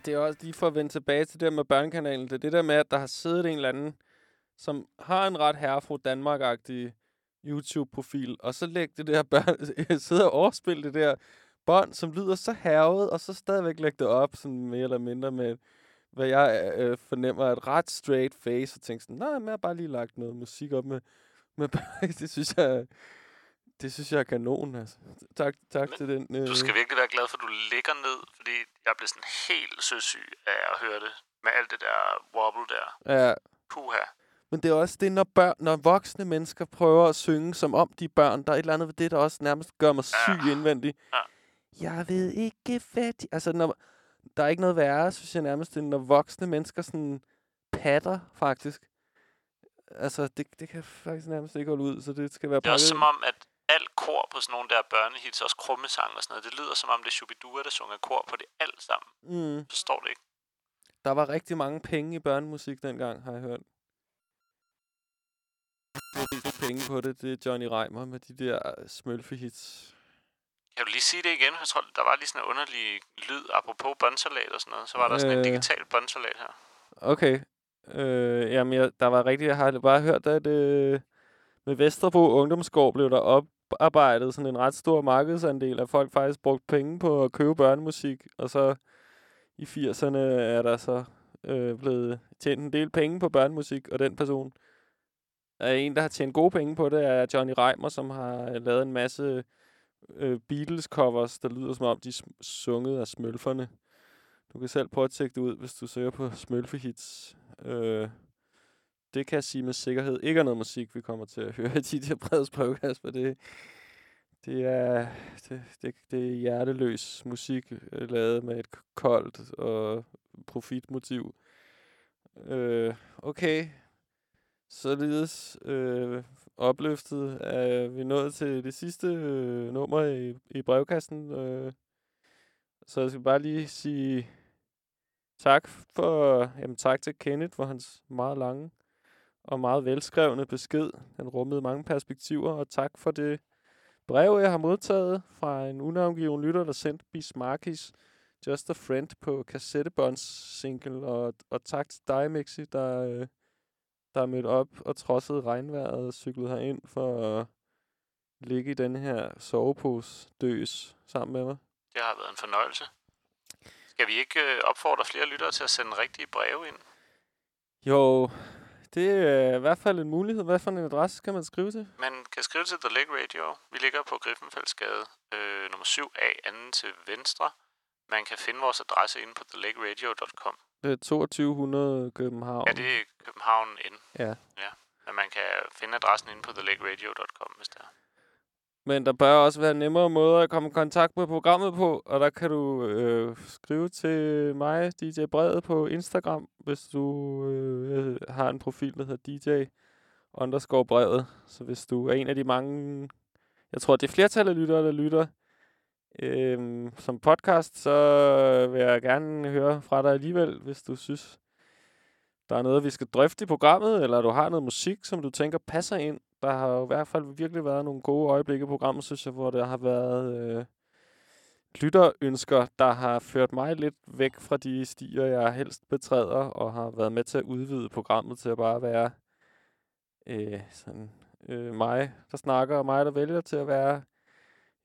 Det er også lige for at vende tilbage til det der med børnekanalen. Det er det der med, at der har siddet en eller anden, som har en ret herrefru Danmark-agtig YouTube-profil, og så lægge det der børn, <laughs> sidde og overspille det der bånd, som lyder så hervet, og så stadigvæk lægge det op, sådan mere eller mindre med, hvad jeg øh, fornemmer et ret straight face, og tænke sådan, nej, men jeg har bare lige lagt noget musik op med, med børn. <laughs> det synes jeg, det synes jeg er kanon, altså. Tak, tak til den. Øh, Du skal virkelig være glad for, at du ligger ned, fordi jeg blev sådan helt søsyg af at høre det. Med alt det der wobble der. Ja. Puha. Men det er også det, når, børn, når voksne mennesker prøver at synge, som om de er børn. Der er et eller andet ved det, der også nærmest gør mig syg ja. indvendigt. Ja. Jeg ved ikke, hvad de... Altså, når, der er ikke noget værre, synes jeg nærmest, end når voksne mennesker sådan patter, faktisk. Altså, det, det kan jeg faktisk nærmest ikke holde ud, så det skal være Det er også pakket som om, at alt kor på sådan nogle der børnehits, også krummesang og sådan noget, det lyder som om det er Shubidua, der synger kor på det alt sammen. Mm. Forstår det ikke? Der var rigtig mange penge i børnemusik dengang, har jeg hørt. Det penge på det, det er Johnny Reimer med de der øh, smølfehits. Kan du lige sige det igen? Jeg tror, der var lige sådan en underlig lyd, apropos båndsalat og sådan noget. Så var der sådan en Øh. digital båndsalat her. Okay. Øh, jamen, jeg, der var rigtig... Jeg har bare hørt, at øh, med Vesterbro Ungdomsgård blev der oparbejdet sådan en ret stor markedsandel, at folk faktisk brugt penge på at købe børnemusik. Og så i 80'erne er der så øh, blevet tjent en del penge på børnemusik, og den person er en, der har tjent gode penge på det, er Johnny Reimer, som har øh, lavet en masse øh, Beatles-covers, der lyder som om, de er sunget af smølferne. Du kan selv prøve at tjekke det ud, hvis du søger på smølfehits. Øh, det kan jeg sige med sikkerhed ikke er noget musik, vi kommer til at høre i de der brede brevkast, for det, det, er, det, det, det er hjerteløs musik, øh, lavet med et koldt og profitmotiv. Øh, okay, således øh, opløftet er vi nået til det sidste øh, nummer i, i brevkassen. Øh, så jeg skal bare lige sige tak for, jamen tak til Kenneth for hans meget lange og meget velskrevne besked. Den rummede mange perspektiver, og tak for det brev, jeg har modtaget fra en unavngiven lytter, der sendte Bismarckis Just a Friend på kassettebånds single, og, og tak til dig, Mixi, der, øh, der er mødt op og trodsede regnvejret og cyklede herind for at ligge i den her sovepose døs sammen med mig. Det har været en fornøjelse. Skal vi ikke øh, opfordre flere lyttere til at sende rigtige breve ind? Jo, det er i hvert fald en mulighed. Hvad for en adresse skal man skrive til? Man kan skrive til The Lake Radio. Vi ligger på Griffenfeldsgade øh, nummer 7A, anden til venstre. Man kan finde vores adresse inde på thelakeradio.com. Det er 2200 København. Ja, det er København N. Ja. ja. Men man kan finde adressen inde på thelakeradio.com, hvis det er. Men der bør også være nemmere måder at komme i kontakt med programmet på, og der kan du øh, skrive til mig, DJ Brede, på Instagram, hvis du øh, har en profil, der hedder DJ underscore brevet. Så hvis du er en af de mange, jeg tror, det er flertal af lyttere, der lytter øh, som podcast, så vil jeg gerne høre fra dig alligevel, hvis du synes, der er noget, vi skal drøfte i programmet, eller du har noget musik, som du tænker passer ind. Der har jo i hvert fald virkelig været nogle gode øjeblikke i programmet, synes jeg, hvor der har været øh, lytterønsker, der har ført mig lidt væk fra de stier, jeg helst betræder, og har været med til at udvide programmet til at bare være øh, sådan, øh, mig, der snakker, og mig, der vælger til at være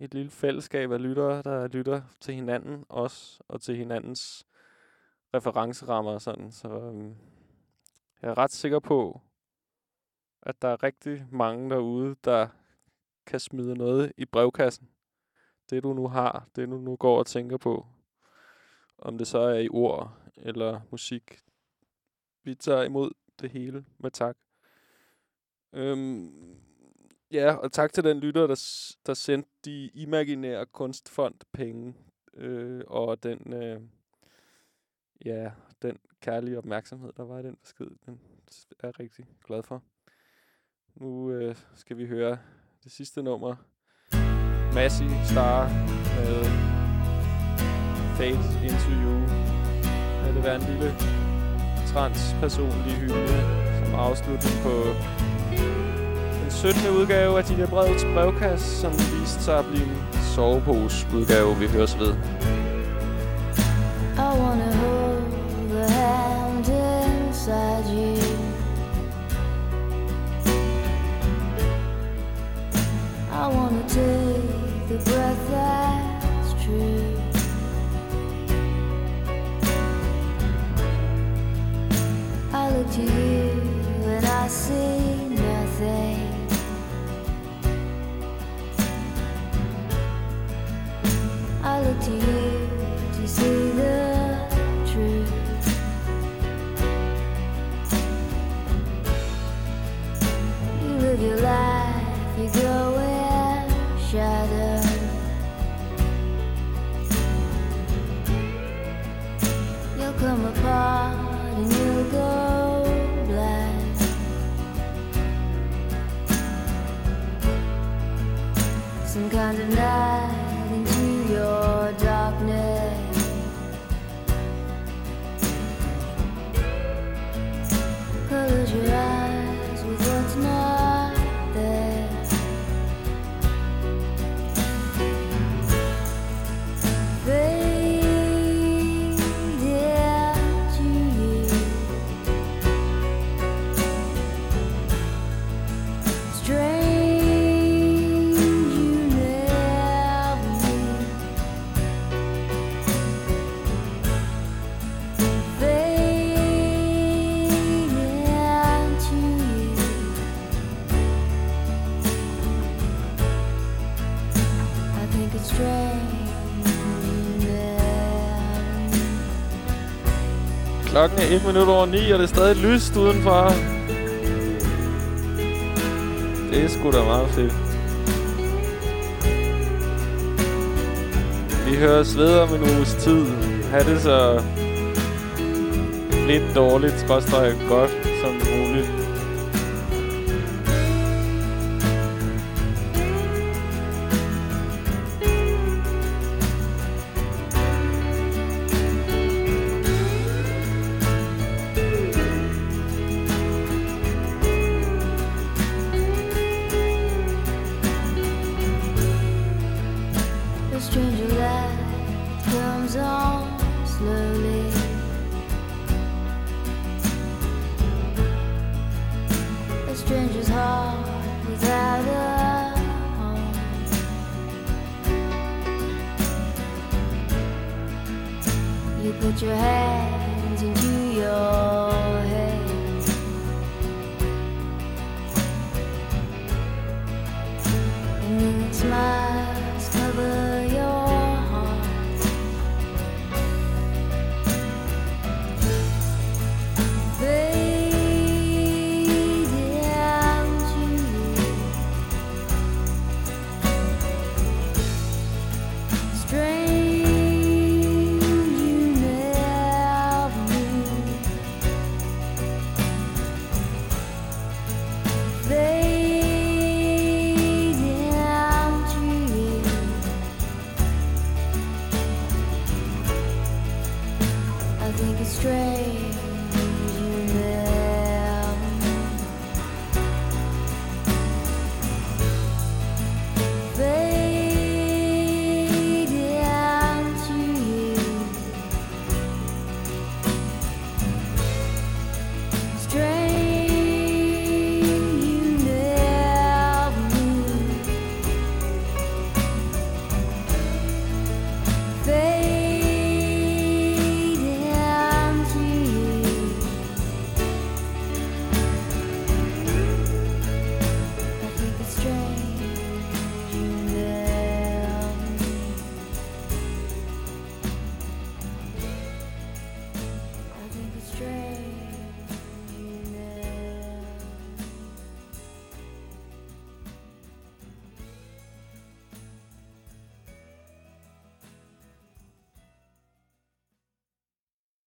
et lille fællesskab af lyttere, der lytter til hinanden også, og til hinandens referencerammer og sådan. Så øh, jeg er ret sikker på, at der er rigtig mange derude, der kan smide noget i brevkassen. Det du nu har, det du nu går og tænker på. Om det så er i ord eller musik. Vi tager imod det hele med tak. Øhm, ja, og tak til den lytter, der, der sendte de imaginære kunstfond penge. Øh, og den, øh, ja, den kærlige opmærksomhed, der var i den besked, den er jeg rigtig glad for. Nu øh, skal vi høre det sidste nummer. Massey Star med Fade Into You. Lad det være en lille transpersonlig hymne som afslutning på den 17. udgave af Dina Breds brevkast, som viste sig at blive en sovepose udgave, vi høres ved. I wanna take the breath that's true. I look you each other Klokken er 1 minut over 9, og det er stadig lyst udenfor. Det er sgu da meget fedt. Vi høres ved om en uges tid. Ha' det så lidt dårligt, skråstrej godt